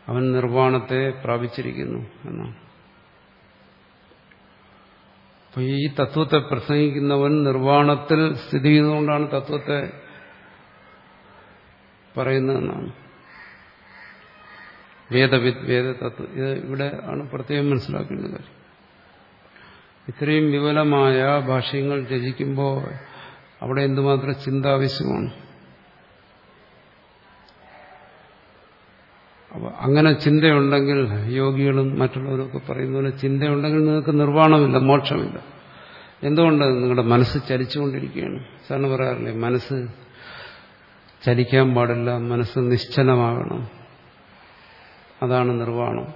അവൻ നിർവാണത്തെ പ്രാപിച്ചിരിക്കുന്നു എന്നാണ്. അപ്പൊ ഈ തത്വത്തെ പ്രസംഗിക്കുന്നവൻ നിർവാണത്തിൽ സ്ഥിതി ചെയ്തുകൊണ്ടാണ് തത്വത്തെ പറയുന്നതെന്നാണ്. വേദവിദ് വേദതത്വം. ഇത് ഇവിടെ ആണ് പ്രത്യേകം മനസ്സിലാക്കേണ്ട കാര്യം. ഇത്രയും വിപുലമായ ഭാഷ്യങ്ങൾ രചിക്കുമ്പോൾ അവിടെ എന്തുമാത്രം ചിന്ത അപ്പൊ അങ്ങനെ ചിന്തയുണ്ടെങ്കിൽ യോഗികളും മറ്റുള്ളവരൊക്കെ പറയുന്ന പോലെ ചിന്തയുണ്ടെങ്കിൽ നിങ്ങൾക്ക് നിർവാണമില്ല മോക്ഷമില്ല. എന്തുകൊണ്ട്? നിങ്ങളുടെ മനസ്സ് ചലിച്ചുകൊണ്ടിരിക്കുകയാണ് സാറിന് പറയാറില്ലേ മനസ്സ് ചലിക്കാൻ പാടില്ല മനസ്സ് നിശ്ചലമാകണം. അതാണ് നിർവാണം.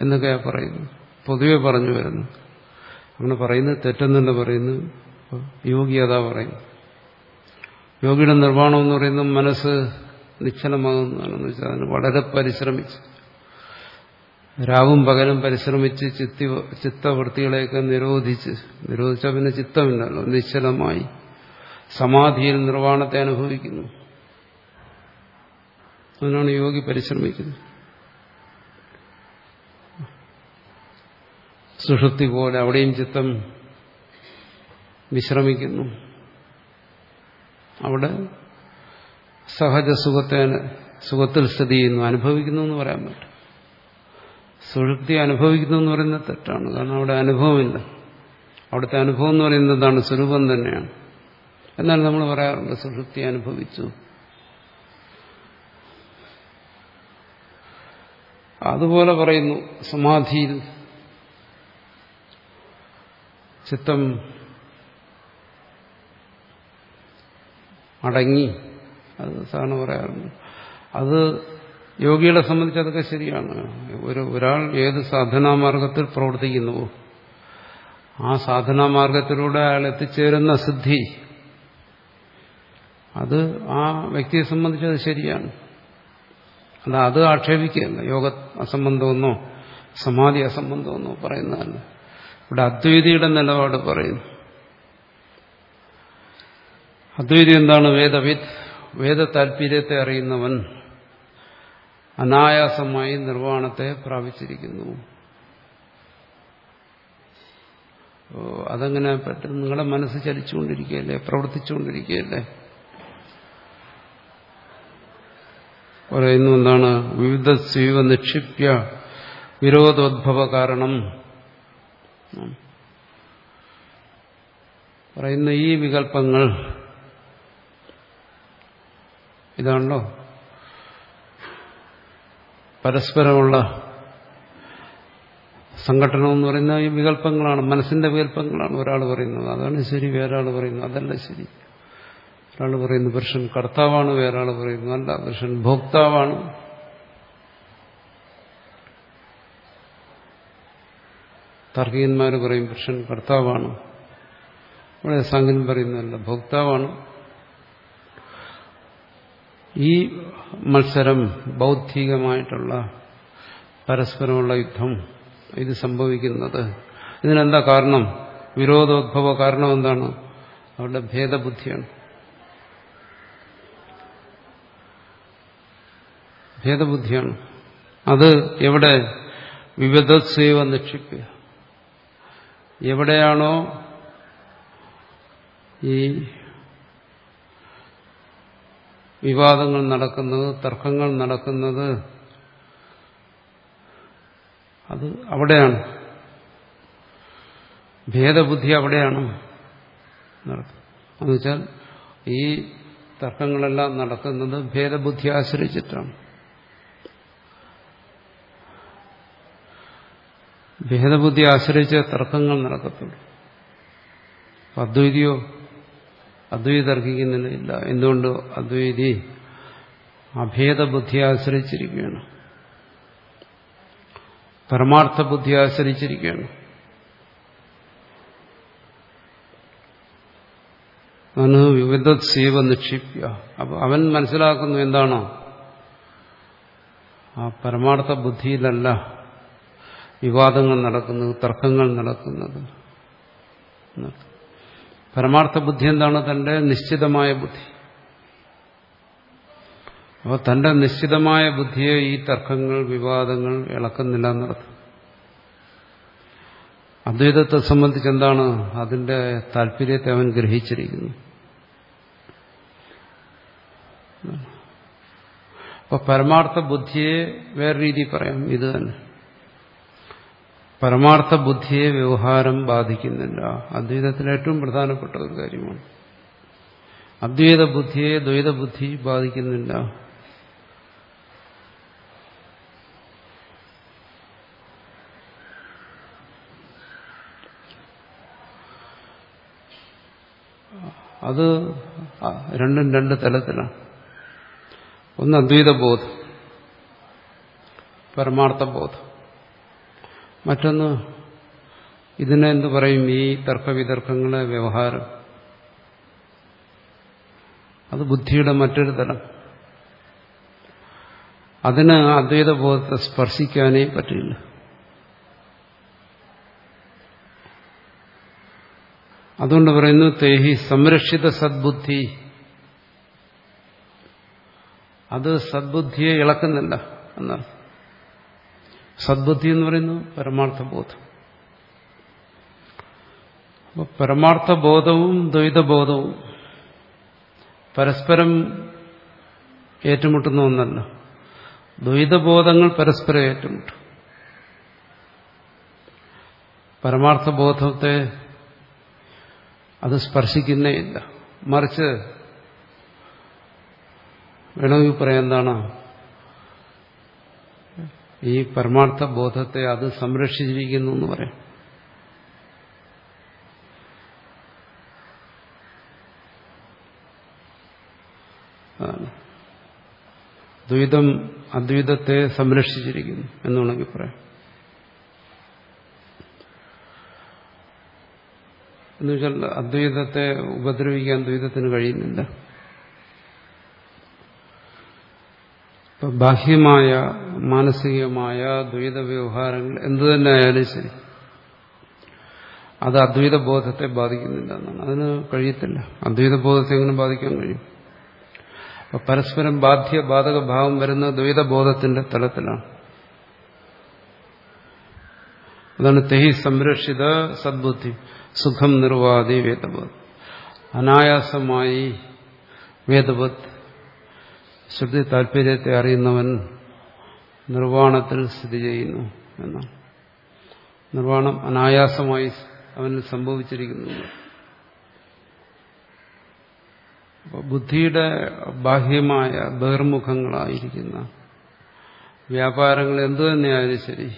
എന്നൊക്കെയാ പറയുന്നു പൊതുവെ പറഞ്ഞു വരുന്നു. അങ്ങനെ പറയുന്നത് തെറ്റെന്നല്ല പറയുന്നു യോഗി അതാ പറയുന്നു യോഗിയുടെ നിർവാണം എന്ന് പറയുന്നത് മനസ്സ് നിശ്ചലമാകുന്നതാണെന്ന് വെച്ചാൽ അതിന് വളരെ പരിശ്രമിച്ച് രാവും പകലും പരിശ്രമിച്ച് ചിത്തി ചിത്തവൃത്തികളെയൊക്കെ നിരോധിച്ച് നിരോധിച്ചാൽ പിന്നെ ചിത്തമില്ലല്ലോ നിശ്ചലമായി സമാധിയിൽ നിർവാണത്തെ അനുഭവിക്കുന്നു. അതിനാണ് യോഗി പരിശ്രമിക്കുന്നത്. സുഷുപ്തി പോലെ അവിടെയും ചിത്തം വിശ്രമിക്കുന്നു. അവിടെ സഹജ സുഖത്തെ സുഖത്തിൽ സ്ഥിതി ചെയ്യുന്നു അനുഭവിക്കുന്നു എന്ന് പറയാൻ പറ്റും. സുഹൃത്തി അനുഭവിക്കുന്നു എന്ന് പറയുന്നത് തെറ്റാണ്. കാരണം അവിടെ അനുഭവമില്ല. അവിടുത്തെ അനുഭവം എന്ന് പറയുന്നത് എന്താണ്? സ്വരൂപം തന്നെയാണ്. എന്നാൽ നമ്മൾ പറയാറുണ്ട് സുഹൃത്തി അനുഭവിച്ചു. അതുപോലെ പറയുന്നു സമാധിയിൽ ചിത്തം അടങ്ങി അത് സാധാരണ പറയാറുണ്ട്. അത് യോഗികളെ സംബന്ധിച്ച് അതൊക്കെ ശരിയാണ്. ഒരു ഒരാൾ ഏത് സാധനാമാർഗത്തിൽ പ്രവർത്തിക്കുന്നുവോ ആ സാധനാമാർഗത്തിലൂടെ അയാൾ എത്തിച്ചേരുന്ന സിദ്ധി അത് ആ വ്യക്തിയെ സംബന്ധിച്ച് അത് ശരിയാണ്. അല്ല അത് ആക്ഷേപിക്കുകയല്ല. യോഗ അസംബന്ധമെന്നോ സമാധി അസംബന്ധമെന്നോ പറയുന്നതല്ല. ഇവിടെ അദ്വൈതിയുടെ നിലപാട് പറയുന്നു. അദ്വൈതി എന്താണ് വേദവിദ് വേദ താല്പര്യത്തെ അറിയുന്നവൻ അനായാസമായി നിർവാണത്തെ പ്രാപിച്ചിരിക്കുന്നു. അതങ്ങനെ പറ്റും നിങ്ങളെ മനസ്സ് ചലിച്ചുകൊണ്ടിരിക്കുകയല്ലേ? പ്രവർത്തിച്ചുകൊണ്ടിരിക്കുകയല്ലേ? പറയുന്നു എന്താണ്? വിവിധ സ്വീവ നിക്ഷിപ്യ വിരോധോദ്ഭവ കാരണം. പറയുന്ന ഈ വികല്പങ്ങൾ ഇതാണല്ലോ. പരസ്പരമുള്ള സംഘടനം എന്ന് പറയുന്ന ഈ വികല്പങ്ങളാണ് മനസ്സിന്റെ വികല്പങ്ങളാണ് ഒരാൾ പറയുന്നത്. അതാണ് ശരി വേറൊരാൾ പറയുന്നത്. അതല്ല ശരി. ഒരാൾ പറയുന്നു പുരുഷൻ കർത്താവാണ് വേറൊരാൾ പറയുന്നു അല്ല. പുരുഷൻ ഭോക്താവാണ്. താർക്കികന്മാർ പറയും പുരുഷൻ കർത്താവാണ്. സംഘൻ പറയുന്നതല്ല ഭോക്താവാണ്. ഈ മത്സരം ബൗദ്ധികമായിട്ടുള്ള പരസ്പരമുള്ള യുദ്ധം ഇത് സംഭവിക്കുന്നത്. ഇതിനെന്താ കാരണം? വിരോധോദ്ഭവ കാരണം എന്താണ്? അവരുടെ ഭേദബുദ്ധിയാണ്. ഭേദബുദ്ധിയാണ്. അത് എവിടെ വിവിധസേവ നിക്ഷിപ്പിക്കുക എവിടെയാണോ ഈ വിവാദങ്ങൾ നടക്കുന്നത് തർക്കങ്ങൾ നടക്കുന്നത് അത് അവിടെയാണ്. ഭേദബുദ്ധി അവിടെയാണ് എന്നുവെച്ചാൽ ഈ തർക്കങ്ങളെല്ലാം നടക്കുന്നത് ഭേദബുദ്ധി ആശ്രയിച്ചിട്ടാണ്. ഭേദബുദ്ധി ആശ്രയിച്ച തർക്കങ്ങൾ നടക്കത്തുള്ളൂ. അദ്വൈതിയോ അദ്വൈതി തർക്കിക്കുന്നില്ല എന്തുകൊണ്ട് അദ്വൈതി അഭേദ ബുദ്ധി ആശ്രയിച്ചിരിക്കുകയാണ്? പരമാർത്ഥ ബുദ്ധി ആശ്രയിച്ചിരിക്കുകയാണ്. അവന് വിവിധ സേവ നിക്ഷിപ്യ. അപ്പൊ അവൻ മനസ്സിലാക്കുന്നു എന്താണോ? ആ പരമാർത്ഥ ബുദ്ധിയിലല്ല വിവാദങ്ങൾ നടക്കുന്നത് തർക്കങ്ങൾ നടക്കുന്നത്. പരമാർത്ഥ ബുദ്ധി എന്താണ് തന്റെ നിശ്ചിതമായ ബുദ്ധി? അപ്പോൾ തന്റെ നിശ്ചിതമായ ബുദ്ധിയെ ഈ തർക്കങ്ങൾ വിവാദങ്ങൾ ഇളക്കുന്നില്ല എന്നർത്ഥം. അദ്വൈതത്തെ സംബന്ധിച്ച് എന്താണ് അതിന്റെ താല്പര്യത്തെ അവൻ ഗ്രഹിച്ചിരിക്കുന്നു? അപ്പൊ പരമാർത്ഥ ബുദ്ധിയെ വേറെ രീതി പറയാം. ഇത് തന്നെ. പരമാർത്ഥ ബുദ്ധിയെ വ്യവഹാരം ബാധിക്കുന്നില്ല. അദ്വൈതത്തിൽ ഏറ്റവും പ്രധാനപ്പെട്ട ഒരു കാര്യമാണ്. അദ്വൈത ബുദ്ധിയെ ദ്വൈത ബുദ്ധി ബാധിക്കുന്നില്ല. അത് രണ്ടും രണ്ട് തലത്തിലാണ്. ഒന്ന് അദ്വൈത ബോധം പരമാർത്ഥ ബോധം മറ്റൊന്ന് ഇതിനെന്ത് പറയും? ഈ തർക്കവിതർക്കങ്ങളെ വ്യവഹാരം. അത് ബുദ്ധിയുടെ മറ്റൊരു തലം. അതിന് അദ്വൈത ബോധത്തെ സ്പർശിക്കാനേ പറ്റില്ല. അതുകൊണ്ട് പറയുന്നു തേഹി സംരക്ഷിത സദ്ബുദ്ധി. അത് സദ്ബുദ്ധിയെ ഇളക്കുന്നില്ല എന്നർത്ഥം. സദ്ബുദ്ധി എന്ന് പറയുന്നു പരമാർത്ഥബോധം. അപ്പോൾ പരമാർത്ഥ ബോധവും ദ്വൈതബോധവും പരസ്പരം ഏറ്റുമുട്ടുന്ന ഒന്നല്ല. ദ്വൈതബോധങ്ങൾ പരസ്പരം ഏറ്റുമുട്ടും. പരമാർത്ഥബോധത്തെ അത് സ്പർശിക്കുന്നേ ഇല്ല. മറിച്ച് വേണമെങ്കിൽ പറയാം എന്താണ്? ഈ പരമാർത്ഥ ബോധത്തെ അത് സംരക്ഷിച്ചിരിക്കുന്നു എന്ന് പറയാം. ദ്വൈതം അദ്വൈതത്തെ സംരക്ഷിച്ചിരിക്കുന്നു എന്ന് വേണമെങ്കിൽ പറയാം. എന്നുവെച്ചാൽ അദ്വൈതത്തെ ഉപദ്രവിക്കാൻ ദ്വൈതത്തിന് കഴിയുന്നില്ല. ബാഹ്യമായ മാനസികമായ ദ്വൈത വ്യവഹാരങ്ങൾ എന്തു തന്നെ ആയാലും ശരി. അത് അദ്വൈത ബോധത്തെ ബാധിക്കുന്നില്ല എന്നാണ് അതിന് കഴിയത്തില്ല. അദ്വൈത ബോധത്തെ എങ്ങനെ ബാധിക്കാൻ കഴിയും? അപ്പൊ പരസ്പരം ബാധ്യ ബാധക ഭാവം വരുന്ന ദ്വൈത ബോധത്തിന്റെ തലത്തിലാണ്. അതാണ് തെഹി സംരക്ഷിത സദ്ബുദ്ധി സുഖം നിർവാദി വേദബോധം. അനായാസമായി വേദവത് ശ്രുതി താല്പര്യത്തെ അറിയുന്നവൻ നിർവാണത്തിൽ സ്ഥിതി ചെയ്യുന്നു എന്നാണ്. നിർവാണം അനായാസമായി അവന് സംഭവിച്ചിരിക്കുന്നു. ബുദ്ധിയുടെ ബാഹ്യമായ ബഹിർമുഖങ്ങളായിരിക്കുന്ന വ്യാപാരങ്ങൾ എന്തു തന്നെയായാലും ശരി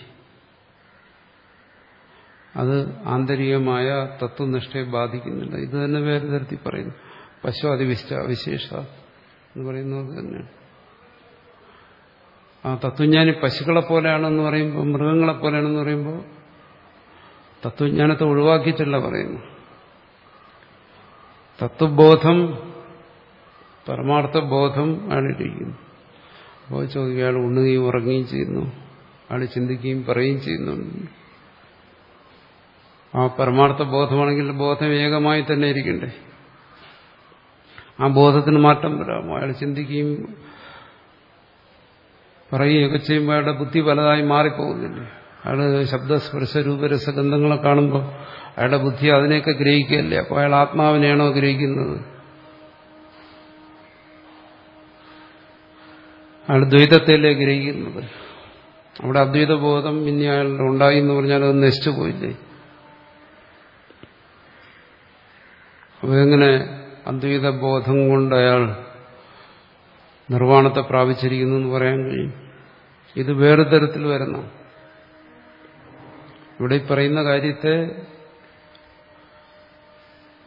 അത് ആന്തരികമായ തത്വനിഷ്ഠയെ ബാധിക്കുന്നില്ല ഇത് തന്നെ വേറെ തരത്തിൽ പറയുന്നു. പശു അതിവിശ വിശേഷ എന്ന് പറയുന്നത് തന്നെയാണ് ആ തത്വജ്ഞാനി പശുക്കളെ പോലെയാണെന്ന് പറയുമ്പോൾ മൃഗങ്ങളെ പോലെയാണെന്ന് പറയുമ്പോൾ തത്വജ്ഞാനത്തെ ഒഴിവാക്കിയിട്ടല്ല പറയുന്നു തത്വബോധം പരമാർത്ഥ ബോധം അയാളിരിക്കുന്നു അപ്പോൾ ചോദിക്കുക അയാൾ ഉണ്ണുകയും ഉറങ്ങുകയും ചെയ്യുന്നു. അയാൾ ചിന്തിക്കുകയും പറയുകയും ചെയ്യുന്നുണ്ട് ആ പരമാർത്ഥ ബോധമാണെങ്കിൽ ബോധം ഏകമായി തന്നെ ഇരിക്കണ്ടേ? ആ ബോധത്തിന് മാറ്റം വരാമോ അയാൾ ചിന്തിക്കുകയും പറയുകയൊക്കെ ചെയ്യുമ്പോൾ അയാളുടെ ബുദ്ധി പലതായി മാറിപ്പോകുന്നില്ലേ? അയാൾ ശബ്ദസ്പർശ രൂപരസഗന്ധങ്ങളെ കാണുമ്പോൾ അയാളുടെ ബുദ്ധി അതിനെയൊക്കെ ഗ്രഹിക്കുകയല്ലേ? അപ്പോൾ അയാൾ ആത്മാവിനെയാണോ ഗ്രഹിക്കുന്നത്? അയാൾ ദ്വൈതത്തെയല്ലേ ഗ്രഹിക്കുന്നത്? അവിടെ അദ്വൈത ബോധം ഇനി അയാളുടെ ഉണ്ടായി എന്ന് പറഞ്ഞാൽ അത് നശിച്ചു പോയില്ലേ? അപ്പോൾ എങ്ങനെ അദ്വൈത ബോധം കൊണ്ട് അയാൾ നിർവാണത്തെ പ്രാപിച്ചിരിക്കുന്നു എന്ന് പറയാൻ കഴിയും. ഇത് വേറെ തരത്തിൽ വരുന്ന ഇവിടെ ഈ പറയുന്ന കാര്യത്തെ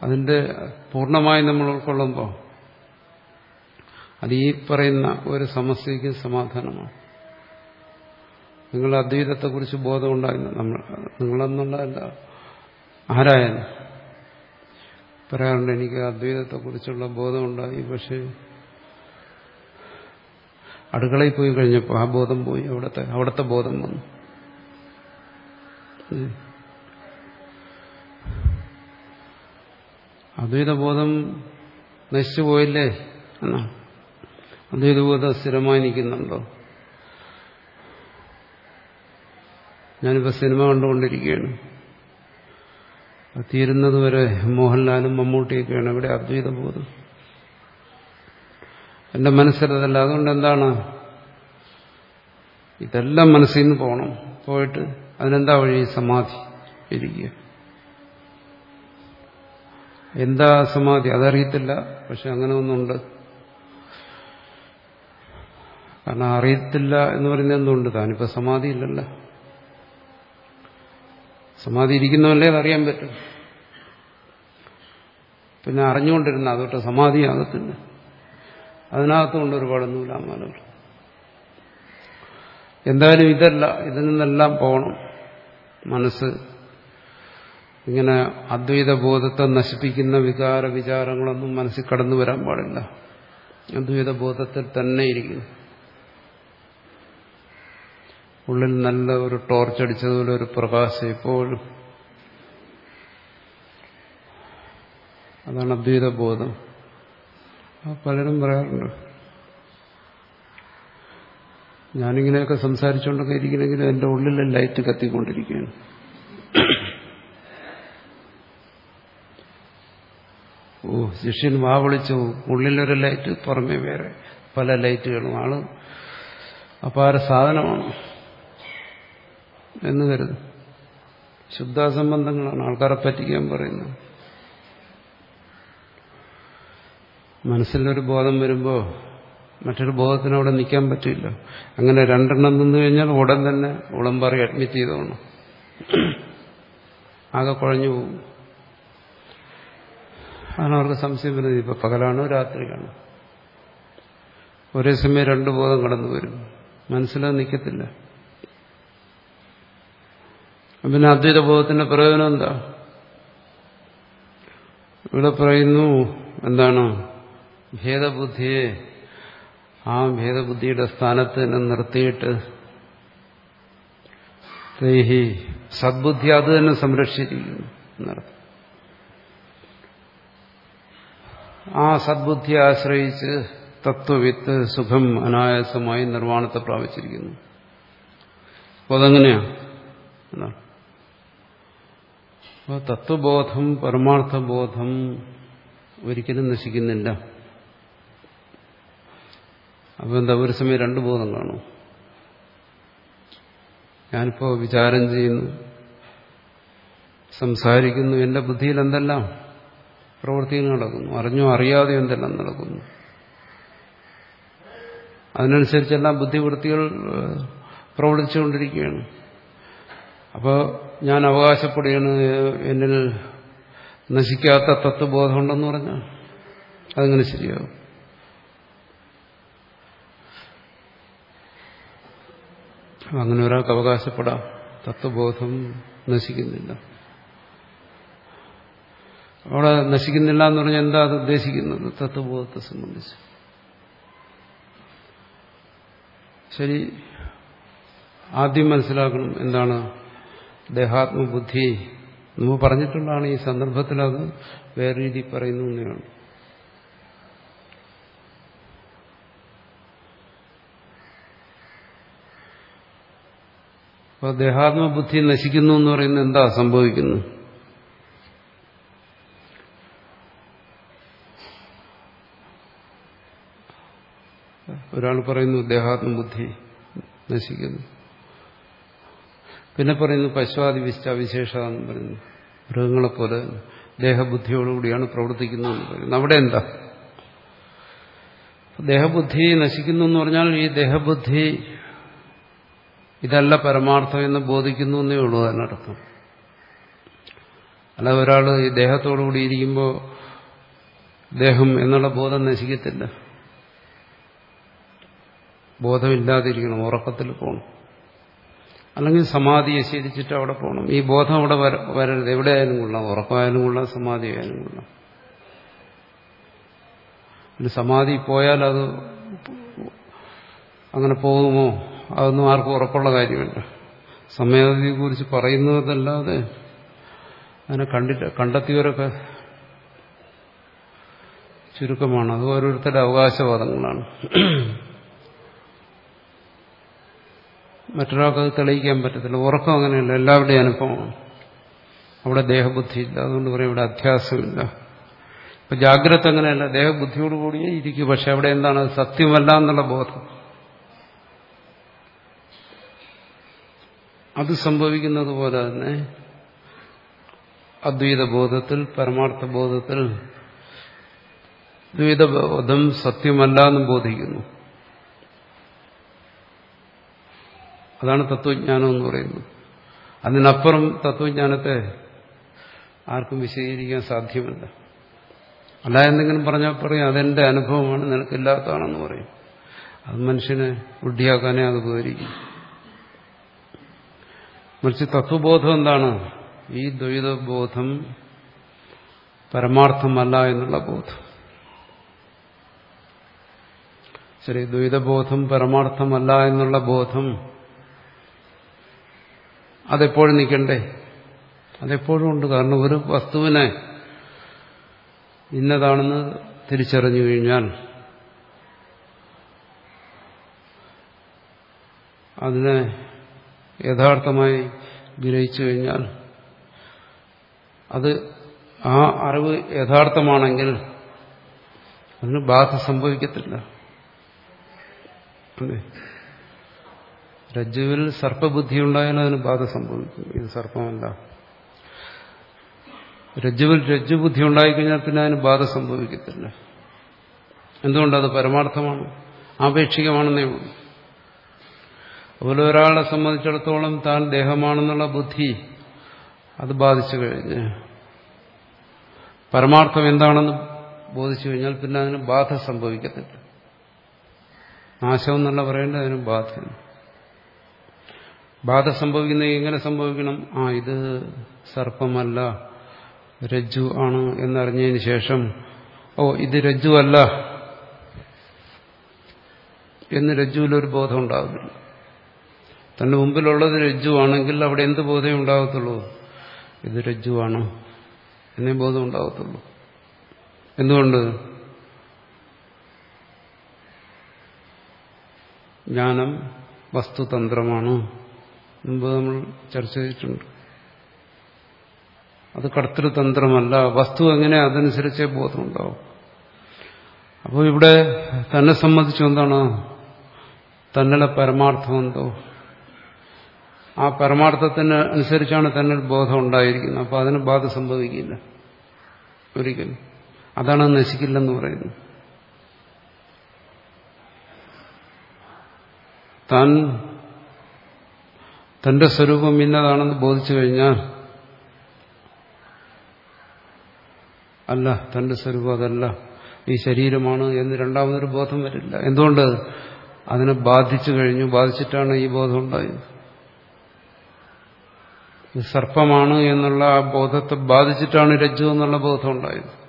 അതിന്റെ പൂർണമായി നമ്മൾ ഉൾക്കൊള്ളുമ്പോൾ അത് ഈ പറയുന്ന ഒരു സമസ്യയ്ക്ക് സമാധാനമാണ്. നിങ്ങൾ അദ്വൈതത്തെക്കുറിച്ച് ബോധമുണ്ടായിരുന്നു നമ്മൾ നിങ്ങളെന്നുള്ളതല്ല ആരായാലും പറയാറുണ്ട് എനിക്ക് അദ്വൈതത്തെക്കുറിച്ചുള്ള ബോധമുണ്ടായി. പക്ഷേ അടുക്കളയിൽ പോയി കഴിഞ്ഞപ്പോൾ ആ ബോധം പോയി. അവിടുത്തെ അവിടുത്തെ ബോധം വന്നു. അദ്വൈത ബോധം നശിച്ചു പോയില്ലേ അദ്വൈത ബോധം സ്ഥിരമായി നിൽക്കുന്നുണ്ടോ? ഞാനിപ്പോൾ സിനിമ കണ്ടുകൊണ്ടിരിക്കുകയാണ്. തീരുന്നതുവരെ മോഹൻലാലും മമ്മൂട്ടിയൊക്കെയാണ് ഇവിടെ അദ്വൈത ബോധം. എന്റെ മനസ്സിലതല്ല. അതുകൊണ്ട് എന്താണ്? ഇതെല്ലാം മനസ്സിൽ നിന്ന് പോകണം പോയിട്ട് അതിനെന്താ വഴി? സമാധി ഇരിക്കുക. എന്താ സമാധി? അതറിയത്തില്ല. പക്ഷെ അങ്ങനെ ഒന്നുണ്ട്. കാരണം അറിയത്തില്ല എന്ന് പറയുന്നത് എന്തുകൊണ്ട്? താനിപ്പോ സമാധി ഇല്ലല്ലോ. സമാധി ഇരിക്കുന്നവല്ലേ അതറിയാൻ പറ്റും. പിന്നെ അറിഞ്ഞുകൊണ്ടിരുന്ന അതൊട്ട് സമാധിയാകത്തില്ല. അതിനകത്തുകൊണ്ട് ഒരുപാട് നൂലാമാലകൾ. എന്തായാലും ഇതല്ല ഇതിൽ നിന്നെല്ലാം പോകണം മനസ്സ് ഇങ്ങനെ അദ്വൈത ബോധത്തെ നശിപ്പിക്കുന്ന വികാര വിചാരങ്ങളൊന്നും മനസ്സിൽ കടന്നു വരാൻ പാടില്ല. അദ്വൈത ബോധത്തിൽ തന്നെ ഇരിക്കുന്നു. ഉള്ളിൽ നല്ല ഒരു ടോർച്ച് അടിച്ചതുപോലെ ഒരു പ്രകാശം എപ്പോഴും അതാണ് അദ്വൈത ബോധം പലരും പറയാറുണ്ട്. ഞാനിങ്ങനെയൊക്കെ സംസാരിച്ചുകൊണ്ടൊക്കെ ഇരിക്കണമെങ്കിൽ എന്റെ ഉള്ളിലെ ലൈറ്റ് കത്തിക്കൊണ്ടിരിക്കുകയാണ്. ഓ ശിഷ്യൻ വാ വിളിച്ചു. ഉള്ളിലൊരു ലൈറ്റ് പുറമേ വേറെ പല ലൈറ്റുകളും ആൾ അപാര സാധനമാണ്. എന്ന് കരുതും. ശുദ്ധാസംബന്ധങ്ങളാണ് ആൾക്കാരെ പറ്റിക്കാൻ പറയുന്നത്. മനസ്സിലൊരു ബോധം വരുമ്പോൾ മറ്റൊരു ബോധത്തിന് അവിടെ നിൽക്കാൻ പറ്റില്ല. അങ്ങനെ രണ്ടെണ്ണം നിന്ന് കഴിഞ്ഞാൽ ഉടൻ തന്നെ ഉളമ്പറി അഡ്മിറ്റ് ചെയ്തോണം. ആകെ കുഴഞ്ഞു പോകും. അതാണ് അവർക്ക് സംശയം വരുന്നത്. ഇപ്പൊ പകലാണോ രാത്രിയാണോ ഒരേ സമയം രണ്ട് ബോധം കടന്നു വരും. മനസ്സിലത് നിൽക്കത്തില്ല പിന്നെ അദ്വൈത ബോധത്തിന്റെ പ്രയോജനം എന്താ? ഇവിടെ പറയുന്നു എന്താണ്? ഭേദബുദ്ധിയെ ആ ഭേദബുദ്ധിയുടെ സ്ഥാനത്ത് തന്നെ നിർത്തിയിട്ട് തൈഹി സദ്ബുദ്ധി അത് തന്നെ സംരക്ഷിച്ചിരിക്കുന്നു എന്നർത്ഥം. ആ സദ്ബുദ്ധിയെ ആശ്രയിച്ച് തത്വവിത്ത് സുഖം അനായാസമായി നിർവാണത്തെ പ്രാപിച്ചിരിക്കുന്നു. അപ്പോൾ അതെങ്ങനെയാ? എന്നാണ് അപ്പോൾ തത്വബോധം പരമാർത്ഥബോധം ഒരിക്കലും നശിക്കുന്നില്ല. അപ്പോൾ എന്താ ഒരു സമയം രണ്ട് ബോധം കാണും. ഞാനിപ്പോൾ വിചാരം ചെയ്യുന്നു സംസാരിക്കുന്നു എന്റെ ബുദ്ധിയിൽ എന്തെല്ലാം പ്രവൃത്തികൾ നടക്കുന്നു അറിഞ്ഞോ അറിയാതെ എന്തെല്ലാം നടക്കുന്നു. അതിനനുസരിച്ചെല്ലാം ബുദ്ധിവൃത്തികൾ പ്രവർത്തിച്ചുകൊണ്ടിരിക്കുകയാണ്. അപ്പോൾ ഞാൻ അവകാശപ്പെടുകയാണ് എന്നിൽ നശിക്കാത്ത തത്വബോധമുണ്ടെന്ന് പറഞ്ഞാൽ അതങ്ങനെ ശരിയാവും അങ്ങനെ ഒരാൾക്ക് അവകാശപ്പെടാം. തത്വബോധം നശിക്കുന്നില്ല. അവിടെ നശിക്കുന്നില്ല എന്ന് പറഞ്ഞാൽ എന്താ അത് ഉദ്ദേശിക്കുന്നത്? തത്വബോധത്തെ സംബന്ധിച്ച്. ശരി. ആദ്യം മനസ്സിലാക്കണം എന്താണ് ദേഹാത്മബുദ്ധി നമ്മൾ പറഞ്ഞിട്ടുള്ളതാണ് ഈ സന്ദർഭത്തിൽ അത് വേറെ രീതി പറയുന്നു എന്നാണ് അപ്പോൾ ദേഹാത്മബുദ്ധി നശിക്കുന്നു എന്ന് പറയുന്നത് എന്താ സംഭവിക്കുന്നു? ഒരാൾ പറയുന്നു ദേഹാത്മബുദ്ധി നശിക്കുന്നു. പിന്നെ പറയുന്നു പശുവാദി വിശ്ച വിശേഷ എന്ന് പറയുന്നു. മൃഗങ്ങളെപ്പോലെ ദേഹബുദ്ധിയോടുകൂടിയാണ് പ്രവർത്തിക്കുന്നതെന്ന് പറയുന്നത് അവിടെ എന്താ? ദേഹബുദ്ധി നശിക്കുന്നു എന്ന് പറഞ്ഞാൽ ഈ ദേഹബുദ്ധി ഇതല്ല പരമാർത്ഥം എന്ന് ബോധിക്കുന്നു എന്നേ ഉള്ളൂ അതിനർത്ഥം. അല്ല ഒരാൾ ഈ ദേഹത്തോടുകൂടി ഇരിക്കുമ്പോൾ ദേഹം എന്നുള്ള ബോധം നശിക്കത്തില്ല. ബോധമില്ലാതിരിക്കണം ഉറക്കത്തിൽ പോകണം. അല്ലെങ്കിൽ സമാധിയെ ശീലിച്ചിട്ട് അവിടെ പോകണം. ഈ ബോധം അവിടെ വരരുത്. എവിടെയായാലും കൊള്ളാം. ഉറക്കമായാലും കൊള്ളാം. സമാധി ആയാലും കൊള്ളാം. സമാധി പോയാൽ അത് അങ്ങനെ പോകുമോ? അതൊന്നും ആർക്കും ഉറപ്പുള്ള കാര്യമല്ല. സമയത്തെക്കുറിച്ച് പറയുന്നതല്ലാതെ അതിനെ കണ്ടിട്ട് കണ്ടെത്തിയവരൊക്കെ ചുരുക്കമാണ്. അത് ഓരോരുത്തരുടെ അവകാശവാദങ്ങളാണ്. മറ്റൊരാൾക്ക് അത് തെളിയിക്കാൻ പറ്റത്തില്ല. ഉറക്കം അങ്ങനെയല്ല. എല്ലാവരുടെയും അനുഭവമാണ്. അവിടെ ദേഹബുദ്ധി ഇല്ല. അതുകൊണ്ട് പറയും ഇവിടെ അധ്യാസമില്ല ഇപ്പൊ ജാഗ്രത അങ്ങനെയല്ല. ദേഹബുദ്ധിയോടുകൂടിയേ ഇരിക്കും. പക്ഷെ അവിടെ എന്താണ്? സത്യമല്ല എന്നുള്ള ബോധം. അത് സംഭവിക്കുന്നത് പോലെ തന്നെ അദ്വൈത ബോധത്തിൽ പരമാർത്ഥ ബോധത്തിൽ ദ്വൈതബോധം സത്യമല്ല എന്ന് ബോധിക്കുന്നു. അതാണ് തത്വജ്ഞാനം എന്ന് പറയുന്നത്. അതിനപ്പുറം തത്വജ്ഞാനത്തെ ആർക്കും വിശദീകരിക്കാൻ സാധ്യമല്ല. അല്ല എന്തെങ്കിലും പറഞ്ഞാൽ പറയും അതെന്റെ അനുഭവമാണ് നിനക്കില്ലാത്തതാണെന്ന് പറയും. അത് മനുഷ്യനെ ബുദ്ധിയാക്കാനേ അത് ഉപകരിക്കും. മറിച്ച് തത്വബോധം എന്താണ്? ഈ ദ്വൈതബോധം പരമാർത്ഥമല്ല എന്നുള്ള ബോധം. ശരി ദ്വൈതബോധം പരമാർത്ഥമല്ല എന്നുള്ള ബോധം അതെപ്പോഴും നിൽക്കണ്ടേ? അതെപ്പോഴും ഉണ്ട്. കാരണം ഒരു വസ്തുവിനെ ഇന്നതാണെന്ന് തിരിച്ചറിഞ്ഞു കഴിഞ്ഞാൽ അതിനെ യഥാർത്ഥമായി ഗ്രഹിച്ചു കഴിഞ്ഞാൽ അത് ആ അറിവ് യഥാർത്ഥമാണെങ്കിൽ അതിന് ബാധ സംഭവിക്കത്തില്ല. അതെ രജ്ജുവിൽ സർപ്പബുദ്ധി ഉണ്ടായാലും അതിന് ബാധ സംഭവിക്കും ഇത് സർപ്പമല്ല. രജ്ജുവിൽ രജ്ജുബുദ്ധി ഉണ്ടായിക്കഴിഞ്ഞാൽ പിന്നെ അതിന് ബാധ സംഭവിക്കത്തില്ല. എന്തുകൊണ്ടത് പരമാർത്ഥമാണ്? ആപേക്ഷികമാണെന്നേ ഉള്ളൂ. അതുപോലെ ഒരാളെ സംബന്ധിച്ചിടത്തോളം താൻ ദേഹമാണെന്നുള്ള ബുദ്ധി അത് ബാധിച്ചു കഴിഞ്ഞ് പരമാർത്ഥം എന്താണെന്ന് ബോധിച്ചു കഴിഞ്ഞാൽ പിന്നെ അതിന് ബാധ സംഭവിക്കത്തില്ല. നാശം എന്നുള്ള പറയേണ്ടത് അതിന് ബാധയാണ്. ബാധ സംഭവിക്കുന്നത് എങ്ങനെ സംഭവിക്കണം? ആ ഇത് സർപ്പമല്ല രജ്ജു ആണ് എന്നറിഞ്ഞതിന് ശേഷം ഓ ഇത് രജ്ജു അല്ല എന്ന് രജ്ജുവിലൊരു ബോധം ഉണ്ടാകുന്നില്ല തന്റെ മുമ്പിലുള്ളത് രജ്ജു ആണെങ്കിൽ അവിടെ എന്ത് ബോധമേ ഉണ്ടാകത്തുള്ളൂ? ഇത് രജ്ജുവാണ് എന്നേ ബോധം ഉണ്ടാകത്തുള്ളൂ. എന്തുകൊണ്ട്? ജ്ഞാനം വസ്തുതന്ത്രമാണ്. മുമ്പ് നമ്മൾ ചർച്ച ചെയ്തിട്ടുണ്ട്. അത് കർത്തൃതന്ത്രമല്ല. വസ്തു എങ്ങനെ അതനുസരിച്ചേ ബോധമുണ്ടാവും. അപ്പോൾ ഇവിടെ തന്നെ സംബന്ധിച്ച് എന്താണ്? തന്നലെ പരമാർത്ഥം എന്തോ? ആ പരമാർത്ഥത്തിന് അനുസരിച്ചാണ് തന്നെ ബോധം ഉണ്ടായിരിക്കുന്നത്. അപ്പോൾ അതിന് ബാധ സംഭവിക്കില്ല. ഒരിക്കലും. അതാണ് നശിക്കില്ലെന്ന് പറയുന്നത്. താൻ തന്റെ സ്വരൂപം ഇന്നതാണെന്ന് ബോധിച്ചു കഴിഞ്ഞാൽ അല്ല തന്റെ സ്വരൂപം അതല്ല. ഈ ശരീരമാണ് എന്ന് രണ്ടാമതൊരു ബോധം വരില്ല. എന്തുകൊണ്ട്? അതിനെ ബാധിച്ചു കഴിഞ്ഞു. ബാധിച്ചിട്ടാണ് ഈ ബോധം ഉണ്ടായത്. സർപ്പമാണ് എന്നുള്ള ആ ബോധത്തെ ബാധിച്ചിട്ടാണ് രജ്ജു എന്നുള്ള ബോധം ഉണ്ടായത്.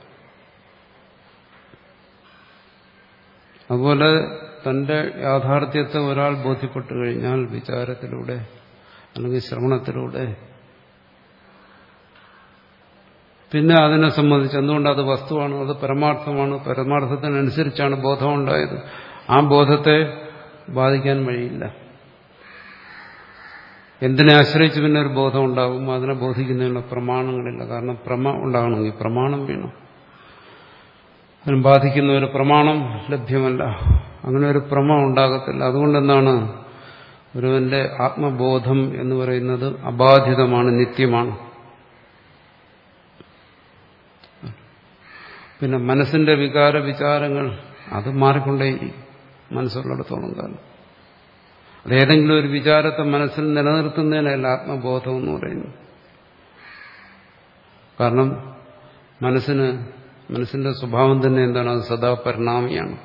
അതുപോലെ തന്റെ യാഥാർത്ഥ്യത്തെ ഒരാൾ ബോധ്യപ്പെട്ടു കഴിഞ്ഞാൽ വിചാരത്തിലൂടെ അല്ലെങ്കിൽ ശ്രവണത്തിലൂടെ. പിന്നെ അതിനെ സംബന്ധിച്ച് എന്തുകൊണ്ട് അത് വസ്തുവാണ് അത് പരമാർത്ഥമാണ് പരമാർത്ഥത്തിനനുസരിച്ചാണ് ബോധം ഉണ്ടായത് ആ ബോധത്തെ ബാധിക്കാൻ വഴിയില്ല. എന്തിനെ ആശ്രയിച്ച് പിന്നെ ഒരു ബോധം ഉണ്ടാകും അതിനെ ബോധിക്കുന്നതിനുള്ള പ്രമാണങ്ങളില്ല. കാരണം പ്രമ ഉണ്ടാകണമെങ്കിൽ പ്രമാണം വേണം. അതിന് ബാധിക്കുന്ന ഒരു പ്രമാണം ലഭ്യമല്ല. അങ്ങനെ ഒരു പ്രമ ഉണ്ടാകത്തില്ല. അതുകൊണ്ട് എന്താണ് ഒരുവന്റെ ആത്മബോധം എന്ന് പറയുന്നത് അബാധിതമാണ് നിത്യമാണ്. പിന്നെ മനസ്സിന്റെ വികാര വിചാരങ്ങൾ അത് മാറിക്കൊണ്ടേയിരിക്കും മനസ്സുള്ളിടത്തോളം കാലം. അതേതെങ്കിലും ഒരു വിചാരത്തെ മനസ്സിൽ നിലനിർത്തുന്നതിനല്ല ആത്മബോധം എന്ന് പറയുന്നു കാരണം മനസ്സിന് മനസ്സിന്റെ സ്വഭാവം തന്നെ എന്താണ്? അത് സദാ പരിണാമിയാണ്.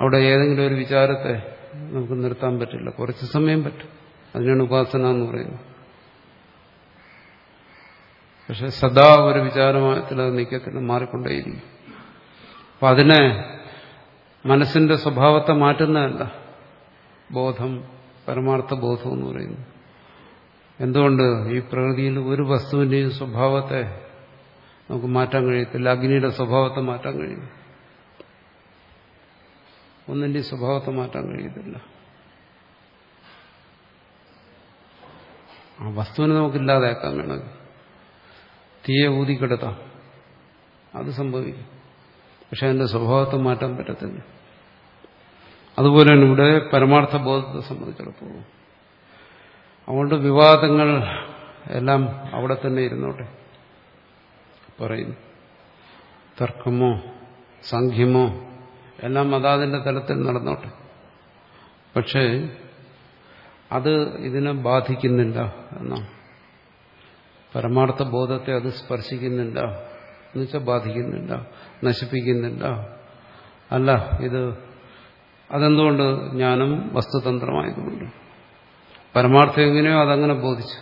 അവിടെ ഏതെങ്കിലും ഒരു വിചാരത്തെ നമുക്ക് നിർത്താൻ പറ്റില്ല. കുറച്ച് സമയം പറ്റും. അതിനാണ് ഉപാസന എന്ന് പറയുന്നത്. പക്ഷെ സദാ ഒരു വിചാരമായത്തിൽ അത് നിൽക്കത്തില്ല മാറിക്കൊണ്ടേയിരിക്കും. അപ്പൊ അതിനെ മനസ്സിന്റെ സ്വഭാവത്തെ മാറ്റുന്നതല്ല. ബോധം പരമാർത്ഥ ബോധം എന്ന് പറയുന്നു എന്തുകൊണ്ട് ഈ പ്രകൃതിയിൽ ഒരു വസ്തുവിന്റെയും സ്വഭാവത്തെ നമുക്ക് മാറ്റാൻ കഴിയത്തില്ല? അഗ്നിയുടെ സ്വഭാവത്തെ മാറ്റാൻ കഴിയും ഒന്നിന്റെയും സ്വഭാവത്തെ മാറ്റാൻ കഴിയത്തില്ല. ആ വസ്തുവിനെ നമുക്കില്ലാതാക്കാൻ വേണമെങ്കിൽ തീയെ ഊതിക്കെടുത്താം. അത് സംഭവിക്കും. പക്ഷെ അതിന്റെ സ്വഭാവത്തെ മാറ്റാൻ പറ്റത്തില്ല. അതുപോലെയാണ് ഇവിടെ പരമാർത്ഥ ബോധത്തെ സംബന്ധിച്ചിടത്തോളം. അതുകൊണ്ട് വിവാദങ്ങൾ എല്ലാം അവിടെ തന്നെ ഇരുന്നോട്ടെ. പറയുന്നു. തർക്കമോ സംഖ്യമോ എല്ലാം മതാതിന്റെ തലത്തിൽ നടന്നോട്ടെ. പക്ഷേ അത് ഇതിനെ ബാധിക്കുന്നില്ല എന്നാണ് പരമാർത്ഥ ബോധത്തെ അത് സ്പർശിക്കുന്നില്ല എന്നുവെച്ചാൽ ബാധിക്കുന്നില്ല നശിപ്പിക്കുന്നില്ല. അല്ല ഇത് അതെന്തുകൊണ്ട് ജ്ഞാനം വസ്തുതന്ത്രമായതുകൊണ്ട്? പരമാർത്ഥം എങ്ങനെയോ അതങ്ങനെ ബോധിച്ചു.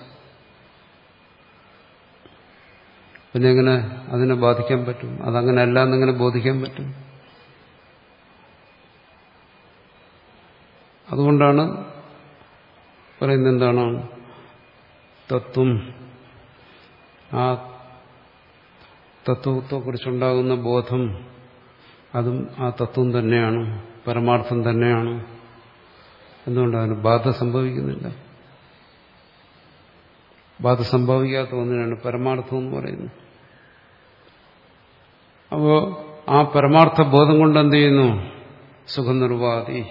പിന്നെ എങ്ങനെ അതിനെ ബാധിക്കാൻ പറ്റും? അതങ്ങനെ അല്ല എന്നെങ്ങനെ ബോധിക്കാൻ പറ്റും? അതുകൊണ്ടാണ് പറയുന്നത് എന്താണ്? തത്വം. ആ തത്വത്തെക്കുറിച്ചുണ്ടാകുന്ന ബോധം അതും ആ തത്വം തന്നെയാണ് പരമാർത്ഥം തന്നെയാണ്. എന്തുകൊണ്ടാണ് ബാധ സംഭവിക്കുന്നില്ല? ബാധ സംഭവിക്കാത്ത ഒന്നിനാണ് പരമാർത്ഥം എന്ന് പറയുന്നത്. അപ്പോ ആ പരമാർത്ഥ ബോധം കൊണ്ട് എന്ത് ചെയ്യുന്നു? സുഖനിർവാതി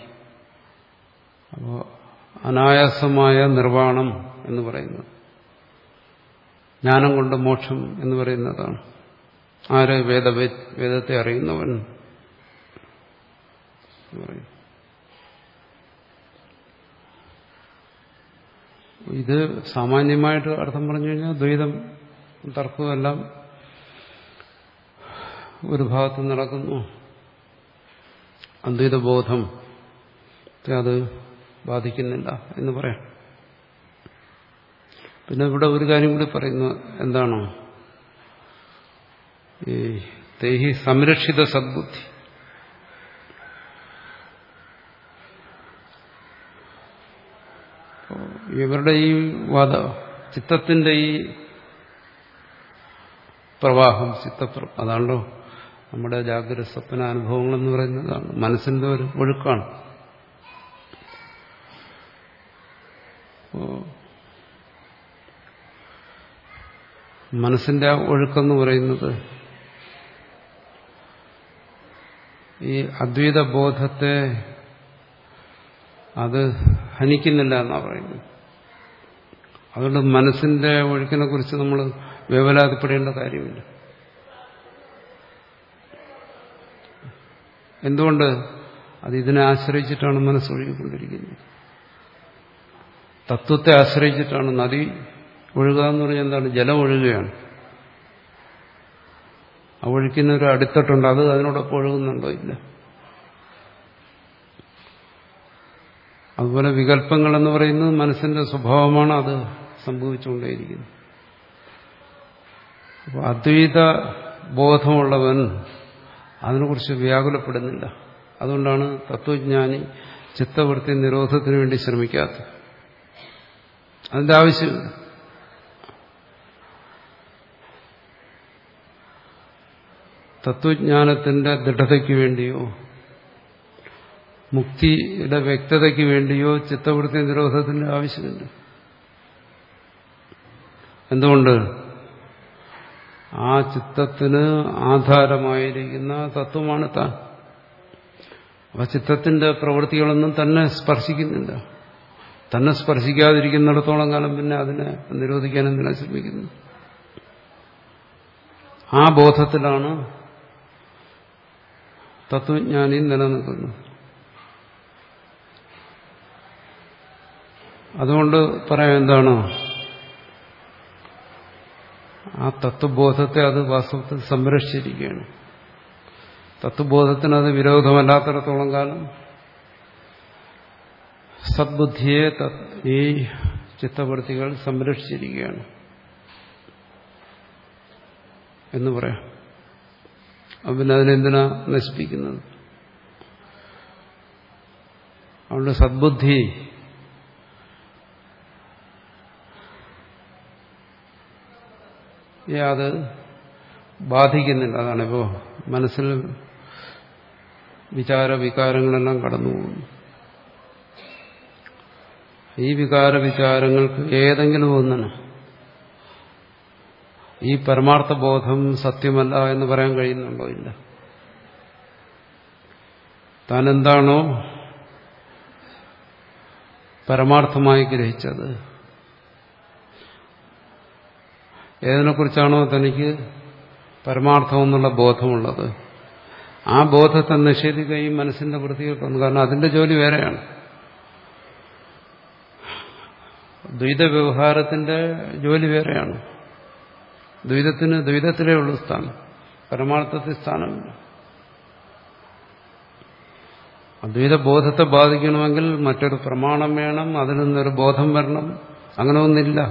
അപ്പോ അനായാസമായ നിർവാണം എന്ന് പറയുന്നത്. ജ്ഞാനം കൊണ്ട് മോക്ഷം എന്ന് പറയുന്നതാണ്. ആര് വേദ വേദത്തെ അറിയുന്നവൻ? ഇത് സാമാന്യമായിട്ട് അർത്ഥം പറഞ്ഞു കഴിഞ്ഞാൽ ദ്വൈതം തർക്കമെല്ലാം ഒരു ഭാഗത്ത് നടക്കുന്നു. അദ്വൈതബോധം. അത് ബാധിക്കുന്നില്ല എന്ന് പറയാം. പിന്നെ ഇവിടെ ഒരു കാര്യം കൂടി പറയുന്നു എന്താണോ? ഈ തേഹി സംരക്ഷിത സദ്ബുദ്ധി. ഇവരുടെ ഈ വാദ ചിത്തത്തിന്റെ ഈ പ്രവാഹം ചിത്തപ്ര അതാണല്ലോ നമ്മുടെ ജാഗ്രത സ്വപ്ന അനുഭവങ്ങൾ എന്ന് പറയുന്നതാണ് മനസ്സിന്റെ ഒരു ഒഴുക്കാണ്. മനസ്സിന്റെ ഒഴുക്കെന്ന് പറയുന്നത് ഈ അദ്വൈത ബോധത്തെ അത് ഹനിക്കുന്നില്ല എന്നാണ് പറയുന്നത്. അതുകൊണ്ട് മനസ്സിന്റെ ഒഴുക്കിനെ കുറിച്ച് നമ്മൾ വേവലാതിപ്പെടേണ്ട കാര്യമില്ല. എന്തുകൊണ്ട്? അത് ഇതിനെ ആശ്രയിച്ചിട്ടാണ് മനസ്സൊഴുകിക്കൊണ്ടിരിക്കുന്നത് തത്വത്തെ ആശ്രയിച്ചിട്ടാണ് നദി ഒഴുകുക എന്ന് പറഞ്ഞാൽ എന്താണ്? ജലം ഒഴുകുകയാണ്. ആ ഒഴുക്കുന്ന ഒരു അടിത്തട്ടുണ്ട്. അത് അതിനോടൊപ്പം ഒഴുകുന്നുണ്ടോ? ഇല്ല. അതുപോലെ വികല്പങ്ങൾ എന്ന് പറയുന്നത് മനസ്സിന്റെ സ്വഭാവമാണ് അത് സംഭവിച്ചുകൊണ്ടേയിരിക്കുന്നത്. അപ്പോൾ അദ്വൈത ബോധമുള്ളവൻ അതിനെക്കുറിച്ച് വ്യാകുലപ്പെടുന്നില്ല. അതുകൊണ്ടാണ് തത്വജ്ഞാനി ചിത്തവൃത്തി നിരോധത്തിന് വേണ്ടി ശ്രമിക്കാത്തത്. അതിന്റെ ആവശ്യമില്ല തത്വജ്ഞാനത്തിന്റെ ദൃഢതയ്ക്ക് വേണ്ടിയോ മുക്തിയുടെ വ്യക്തതയ്ക്ക് വേണ്ടിയോ ചിത്തവൃത്തി നിരോധത്തിന്റെ ആവശ്യമില്ല. എന്തുകൊണ്ട്? ആ ചിത്തത്തിന് ആധാരമായിരിക്കുന്ന തത്വമാണ് താൻ. അപ്പൊ ചിത്തത്തിന്റെ പ്രവൃത്തികളൊന്നും തന്നെ സ്പർശിക്കുന്നില്ല. തന്നെ സ്പർശിക്കാതിരിക്കുന്നിടത്തോളം കാലം പിന്നെ അതിനെ നിരോധിക്കാൻ എന്തിനാ ശ്രമിക്കുന്നു. ആ ബോധത്തിലാണ് തത്വജ്ഞാനി നിലനിൽക്കുന്നത്. അതുകൊണ്ട് പറയാം എന്താണ്? ആ തത്വബോധത്തെ അത് വാസ്തവത്തിൽ സംരക്ഷിച്ചിരിക്കുകയാണ്. തത്വബോധത്തിന് അത് വിരോധമല്ലാത്തിടത്തോളം കാലം സദ്ബുദ്ധിയെ ഈ ചിത്തവൃത്തികൾ സംരക്ഷിച്ചിരിക്കുകയാണ്. എന്ന് പറയാം. പിന്നെ അതിനെന്തിനാ നശിപ്പിക്കുന്നത്? അവളുടെ സദ്ബുദ്ധി അത് ബാധിക്കുന്നില്ല. അതാണിപ്പോ മനസ്സിൽ വിചാര വികാരങ്ങളെല്ലാം കടന്നു പോകുന്നു ഈ വികാര വിചാരങ്ങൾക്ക് ഏതെങ്കിലും ഒന്നിന് ഈ പരമാർത്ഥ ബോധം സത്യമല്ല എന്ന് പറയാൻ കഴിയുന്നുണ്ടോ? ഇല്ല. താൻ എന്താണോ പരമാർത്ഥമായി ഗ്രഹിച്ചത്? ഏതിനെക്കുറിച്ചാണോ തനിക്ക് പരമാർത്ഥം എന്നുള്ള ബോധമുള്ളത്? ആ ബോധത്തെ നിഷേധിക്കുകയും മനസ്സിന്റെ വൃത്തിയിൽ കാരണം അതിന്റെ ജോലി വേറെയാണ്. ദ്വൈത വ്യവഹാരത്തിന്റെ ജോലി വേറെയാണ്. ദ്വൈതത്തിന് ദ്വൈതത്തിലേ ഉള്ളൂ സ്ഥാനം. പരമാർത്ഥത്തിൽ സ്ഥാനമില്ല. അദ്വൈത ബോധത്തെ ബാധിക്കണമെങ്കിൽ മറ്റൊരു പ്രമാണം വേണം അതിൽ നിന്നൊരു ബോധം വരണം. അങ്ങനെ ഒന്നില്ല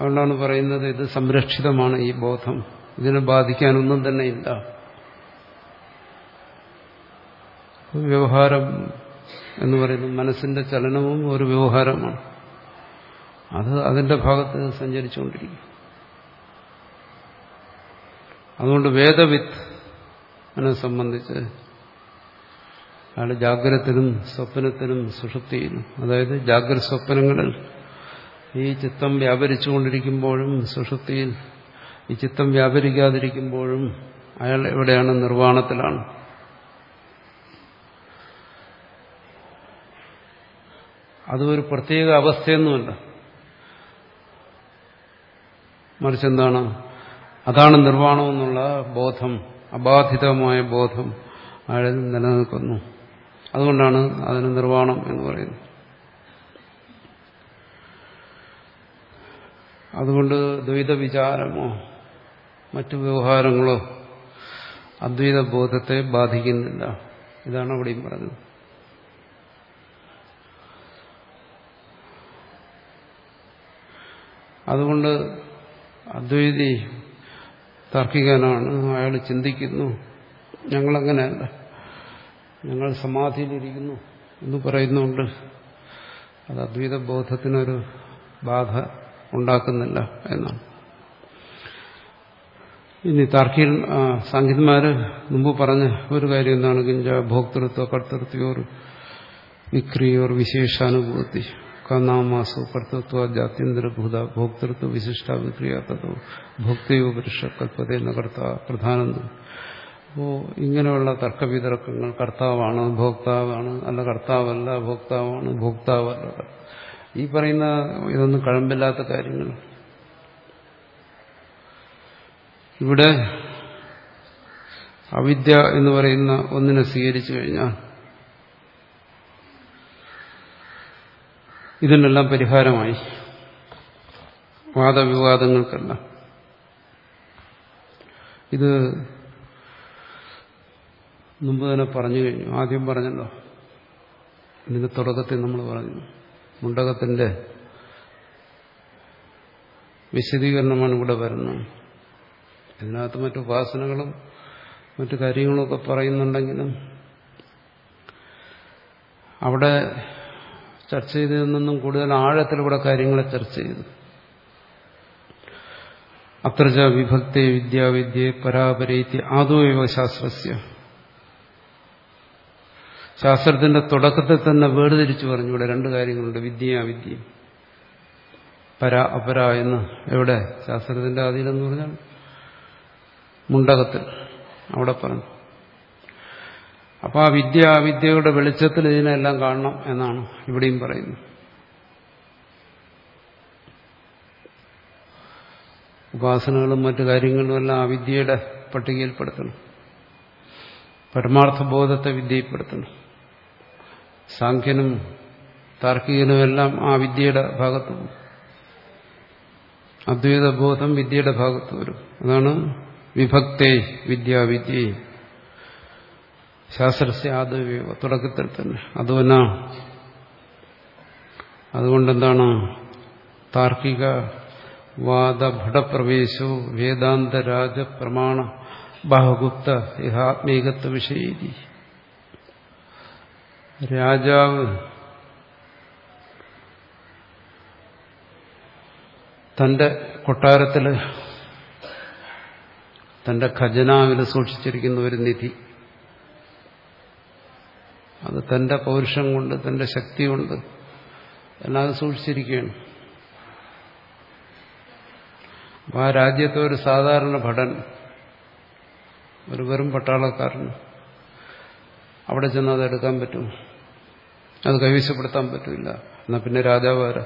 അതുകൊണ്ടാണ് പറയുന്നത് ഇത് സംരക്ഷിതമാണ് ഈ ബോധം. ഇതിനെ ബാധിക്കാനൊന്നും തന്നെ ഇല്ല. വ്യവഹാരം എന്ന് പറയുന്നത് മനസ്സിന്റെ ചലനവും ഒരു വ്യവഹാരമാണ്. അത് അതിന്റെ ഭാഗത്ത് സഞ്ചരിച്ചുകൊണ്ടിരിക്കും. അതുകൊണ്ട് വേദവിത്ത് എന്നെ സംബന്ധിച്ച് അയാൾ ജാഗ്രതത്തിനും സ്വപ്നത്തിനും സുഷുപ്തിയിലും അതായത് ജാഗ്രത സ്വപ്നങ്ങളിൽ ഈ ചിത്തം വ്യാപരിച്ചുകൊണ്ടിരിക്കുമ്പോഴും സുഷുപ്തിയിൽ ഈ ചിത്തം വ്യാപരിക്കാതിരിക്കുമ്പോഴും അയാൾ എവിടെയാണ് നിർവാണത്തിലാണ് അതൊരു പ്രത്യേക അവസ്ഥയൊന്നുമല്ല. മറിച്ചെന്താണ്? അതാണ് നിർവാണം എന്നുള്ള ബോധം അബാധിതമായ ബോധം അയാൾ നിലനിൽക്കുന്നു. അതുകൊണ്ടാണ് അതിന് നിർവാണം എന്ന് പറയുന്നത്. അതുകൊണ്ട് ദ്വൈത വിചാരമോ മറ്റു വ്യവഹാരങ്ങളോ അദ്വൈത ബോധത്തെ ബാധിക്കുന്നില്ല. ഇതാണ് അവിടെയും പറഞ്ഞത്. അതുകൊണ്ട് അദ്വൈതി തർക്കിക്കാനാണ്. അയാൾ ചിന്തിക്കുന്നു. ഞങ്ങളങ്ങനെയല്ല ഞങ്ങൾ സമാധിയിലിരിക്കുന്നു എന്ന് പറയുന്നുണ്ട്. അത് അദ്വൈത ബോധത്തിനൊരു ബാധ ഉണ്ടാക്കുന്നില്ല എന്നാണ്. ഇനി താർക്കിക സാങ്കേതികന്മാര് മുമ്പ് പറഞ്ഞ ഒരു കാര്യം എന്താണ്? കിഞ്ച ഭോക്തൃത്വ കർത്തൃത്വ വിക്രിയോർ വിശേഷാനുഭൂതി. കനാമാസു കർത്തൃത്വ ജാത്യന്തരഭൂത ഭോക്തൃത്വ വിശിഷ്ട വിക്രിയാത്തതോ ഭോക്തയോ പുരുഷ കൽപ്പത എന്ന കർത്ത പ്രധാനം അപ്പോൾ ഇങ്ങനെയുള്ള തർക്കവിതർക്കങ്ങൾ കർത്താവാണ് ഭോക്താവാണ് അല്ല കർത്താവല്ല ഭോക്താവാണ് ഭോക്താവല്ല ഈ പറയുന്ന ഇതൊന്നും കഴമ്പില്ലാത്ത കാര്യങ്ങൾ. ഇവിടെ അവിദ്യ എന്ന് പറയുന്ന ഒന്നിനെ സ്വീകരിച്ചു കഴിഞ്ഞാൽ ഇതിനെല്ലാം പരിഹാരമായി. വാദവിവാദങ്ങൾക്കെല്ലാം. ഇത് മുമ്പ് തന്നെ പറഞ്ഞു കഴിഞ്ഞു. ആദ്യം പറഞ്ഞല്ലോ. ഇതിന്റെ തുടക്കത്തിൽ നമ്മൾ പറഞ്ഞു. മുണ്ടകത്തിന്റെ വിശദീകരണമാണ് ഇവിടെ വരുന്നത്. ഇതിനകത്ത് മറ്റു ഉപാസനകളും മറ്റു കാര്യങ്ങളൊക്കെ പറയുന്നുണ്ടെങ്കിലും അവിടെ ചർച്ച ചെയ്തതിൽ നിന്നും കൂടുതൽ ആഴത്തിലൂടെ കാര്യങ്ങളെ ചർച്ച ചെയ്തു. ച വിഭക്തി വിദ്യാവിദ്യ പരാപരേത്തി ആദോയവ ശാസ്ത്രസ്യ. ശാസ്ത്രത്തിന്റെ തുടക്കത്തിൽ തന്നെ വേർതിരിച്ചു പറഞ്ഞു ഇവിടെ രണ്ട് കാര്യങ്ങളുണ്ട്. വിദ്യ അവിദ്യയും പര അപര എന്ന് എവിടെ? ശാസ്ത്രത്തിന്റെ ആദിയിലെന്ന് പറഞ്ഞാൽ മുണ്ടകത്തിൽ. അവിടെ പറഞ്ഞു. അപ്പൊ ആ വിദ്യ ആ വിദ്യയുടെ വെളിച്ചത്തിൽ ഇതിനെല്ലാം കാണണം എന്നാണ് ഇവിടെയും പറയുന്നത്. ഉപാസനകളും മറ്റു കാര്യങ്ങളും എല്ലാം ആ വിദ്യയുടെ പട്ടികയിൽപ്പെടുത്തണം. പരമാർത്ഥ ബോധത്തെ വിദ്യയിൽപ്പെടുത്തണം. സാഖ്യനും താർക്കികനും എല്ലാം ആ വിദ്യയുടെ ഭാഗത്ത് പോകും അദ്വൈത ബോധം വിദ്യയുടെ ഭാഗത്ത് വരും. അതാണ് വിഭക്തേ വിദ്യാവിദ്യ. ശാസ്ത്രസ്യ ആദവ്യവ തുടക്കത്തിൽ തന്നെ. അതുവല്ല അതുകൊണ്ടെന്താണ് താർക്കിക വാദഭടപ്രവേശോ വേദാന്തരാജ പ്രമാണ ബാഹുഗുപ്ത ഇഹാത്മീകത്വ വിഷയീതി. രാജാവ് തന്റെ കൊട്ടാരത്തിൽ തന്റെ ഖജനാവിൽ സൂക്ഷിച്ചിരിക്കുന്ന ഒരു നിധി അത് തന്റെ പൗരുഷം കൊണ്ട് തന്റെ ശക്തി കൊണ്ട് എല്ലാം സൂക്ഷിച്ചിരിക്കുകയാണ്. അപ്പം ആ രാജ്യത്തെ ഒരു സാധാരണ ഭടൻ ഒരു വെറും പട്ടാളക്കാരന് അവിടെ ചെന്ന് അത് എടുക്കാൻ പറ്റും. അത് കൈവശപ്പെടുത്താൻ പറ്റില്ല. എന്നാൽ പിന്നെ രാജാവ് ആരാ?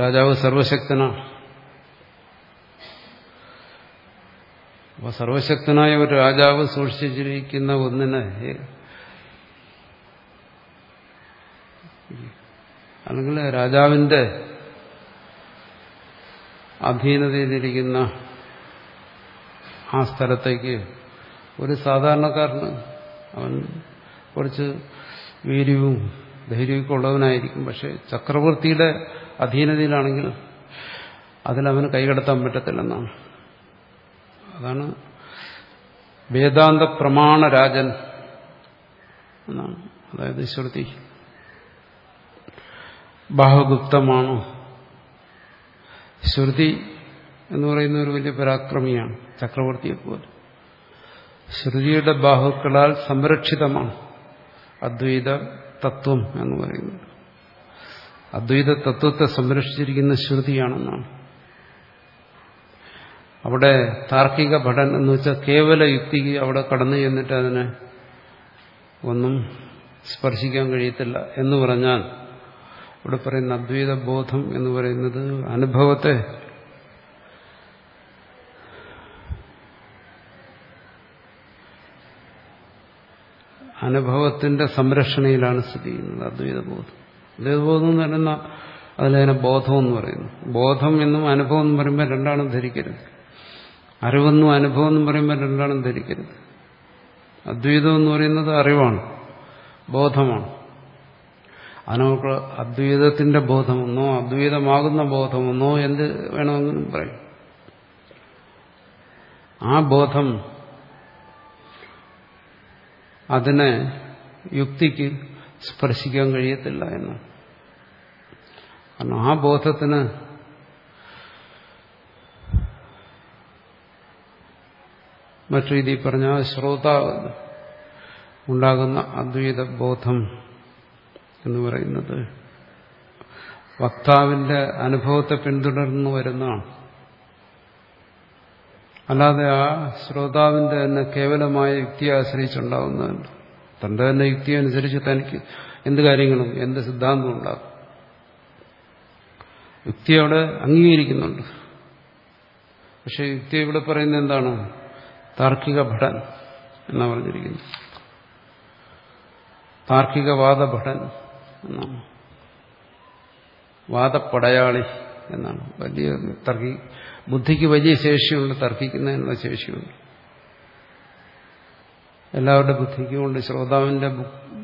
രാജാവ് സർവശക്തനാണ് അപ്പൊ സർവശക്തനായ ഒരു രാജാവ് സൂക്ഷിച്ചിരിക്കുന്ന ഒന്നിനെ അല്ലെങ്കിൽ രാജാവിന്റെ അധീനതയിലിരിക്കുന്ന ആ സ്ഥലത്തേക്ക് ഒരു സാധാരണക്കാരന് അവൻ കുറച്ച് വീര്യവും ധൈര്യമൊക്കെ ഉള്ളവനായിരിക്കും. പക്ഷെ ചക്രവർത്തിയുടെ അധീനതയിലാണെങ്കിൽ അതിലവന് കൈകടത്താൻ പറ്റത്തില്ലെന്നാണ്. അതാണ് വേദാന്ത പ്രമാണ രാജൻ എന്നാണ്. അതായത് ശ്രുതി ബാഹുഗുപ്തമാണോ? ശ്രുതി എന്ന് പറയുന്ന ഒരു വലിയ പരാക്രമിയാണ് ചക്രവർത്തിയെപ്പോലെ ശ്രുതിയുടെ ബാഹുക്കളാൽ സംരക്ഷിതമാണ് അദ്വൈത തത്വം എന്ന് പറയുന്നത്. അദ്വൈത തത്വത്തെ സംരക്ഷിച്ചിരിക്കുന്ന ശ്രുതിയാണെന്നാണ്. അവിടെ താർക്കിക ഭടൻ എന്ന് വെച്ചാൽ കേവല യുക്തിക്ക് അവിടെ കടന്നു ചെന്നിട്ട് അതിനെ ഒന്നും സ്പർശിക്കാൻ കഴിയത്തില്ല എന്ന് പറഞ്ഞാൽ ഇവിടെ പറയുന്ന അദ്വൈത ബോധം എന്ന് പറയുന്നത് അനുഭവത്തെ അനുഭവത്തിന്റെ സംരക്ഷണയിലാണ് സ്ഥിതി ചെയ്യുന്നത് അദ്വൈത അദ്വൈതബോധം. അദ്വൈതബോധം എന്ന് പറയുന്ന അതിലതിനെ ബോധം എന്ന് പറയുന്നു. ബോധം എന്നും അനുഭവം എന്നും പറയുമ്പോൾ രണ്ടാളും ധരിക്കരുത്. അറിവെന്നും അനുഭവം എന്നും പറയുമ്പോൾ രണ്ടാളും ധരിക്കരുത്. അദ്വൈതം എന്ന് പറയുന്നത് അറിവാണ് ബോധമാണ്. അതിനൊക്കെ അദ്വൈതത്തിന്റെ ബോധമെന്നോ അദ്വൈതമാകുന്ന ബോധമെന്നോ എന്ത് വേണമെങ്കിലും പറയും. ആ ബോധം അതിനെ യുക്തിക്ക് സ്പർശിക്കാൻ കഴിയത്തില്ല എന്നാണ് കാരണം ആ ബോധത്തിന് മറ്റു രീതിയിൽ പറഞ്ഞാൽ ശ്രോതാവ് ഉണ്ടാകുന്ന അദ്വൈത ബോധം എന്ന് പറയുന്നത്. വക്താവിന്റെ അനുഭവത്തെ പിന്തുടർന്ന് വരുന്നതാണ് അല്ലാതെ ആ ശ്രോതാവിന്റെ തന്നെ കേവലമായ യുക്തിയെ ആശ്രയിച്ചുണ്ടാവുന്നതല്ല തന്റെ തന്നെ യുക്തി അനുസരിച്ച് തനിക്ക് എന്ത് കാര്യങ്ങളും എന്ത് സിദ്ധാന്തവും ഉണ്ടാകും. യുക്തി അവിടെ അംഗീകരിക്കുന്നുണ്ട്. പക്ഷെ യുക്തി ഇവിടെ പറയുന്നത് എന്താണ്? താർക്കിക ഭടൻ എന്നാ പറഞ്ഞിരിക്കുന്നത് താർക്കികവാദ ഭടൻ എന്നാണ്. വാദപ്പടയാളി എന്നാണ്. വലിയ തർക്കി ബുദ്ധിക്ക് വലിയ ശേഷിയുണ്ട് തർക്കിക്കുന്നതിനുള്ള ശേഷിയുണ്ട്. എല്ലാവരുടെ ബുദ്ധിക്കുമുണ്ട് ശ്രോതാവിന്റെ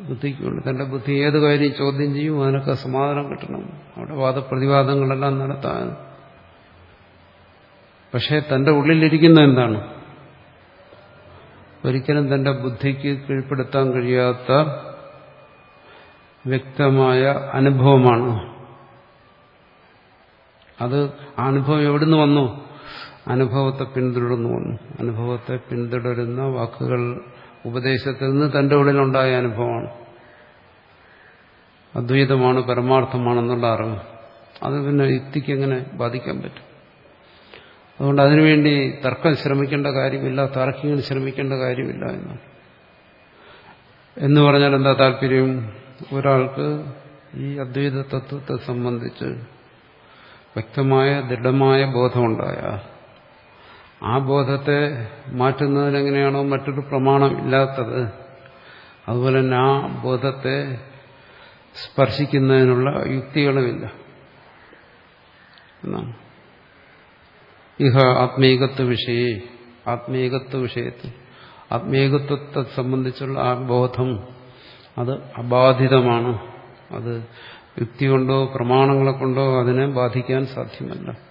ബുദ്ധിക്കുമുണ്ട്. തന്റെ ബുദ്ധി ഏത് കാര്യം ചോദ്യം ചെയ്യും അതിനൊക്കെ സമാധാനം കിട്ടണം. അവിടെ വാദപ്രതിവാദങ്ങളെല്ലാം നടത്താൻ. പക്ഷേ തന്റെ ഉള്ളിലിരിക്കുന്ന എന്താണ്? ഒരിക്കലും തന്റെ ബുദ്ധിക്ക് കീഴ്പ്പെടുത്താൻ കഴിയാത്ത വ്യക്തമായ അനുഭവമാണ്. അത് ആ അനുഭവം എവിടുന്ന് വന്നു? അനുഭവത്തെ പിന്തുടർന്നു വന്നു. അനുഭവത്തെ പിന്തുടരുന്ന വാക്കുകൾ ഉപദേശത്തിൽ നിന്ന് തന്റെ ഉള്ളിലുണ്ടായ അനുഭവമാണ്. അദ്വൈതമാണ് പരമാർത്ഥമാണെന്നുള്ള അറിവ്. അത് പിന്നെ യുക്തിക്ക് എങ്ങനെ ബാധിക്കാൻ പറ്റും? അതുകൊണ്ട് അതിനുവേണ്ടി തർക്കം ശ്രമിക്കേണ്ട കാര്യമില്ല തർക്കങ്ങൾ ശ്രമിക്കേണ്ട കാര്യമില്ല എന്നാണ് എന്ന് പറഞ്ഞാൽ എന്താ താല്പര്യം? ഒരാൾക്ക് ഈ അദ്വൈത തത്വത്തെ സംബന്ധിച്ച് വ്യക്തമായ ദൃഢമായ ബോധമുണ്ടായ ആ ബോധത്തെ മാറ്റുന്നതിനെങ്ങനെയാണോ മറ്റൊരു പ്രമാണം ഇല്ലാത്തത് അതുപോലെ തന്നെ ആ ബോധത്തെ സ്പർശിക്കുന്നതിനുള്ള യുക്തികളുമില്ല. എന്നാണ്. ഇഹ ആത്മീകത്വ വിഷയെ ആത്മീകത്വ വിഷയത്തിൽ ആത്മീകത്വത്തെ സംബന്ധിച്ചുള്ള ആ ബോധം അത് അബാധിതമാണ്. അത് യുക്തി കൊണ്ടോ പ്രമാണങ്ങളെ കൊണ്ടോ അതിനെ ബാധിക്കാൻ സാധ്യമല്ല.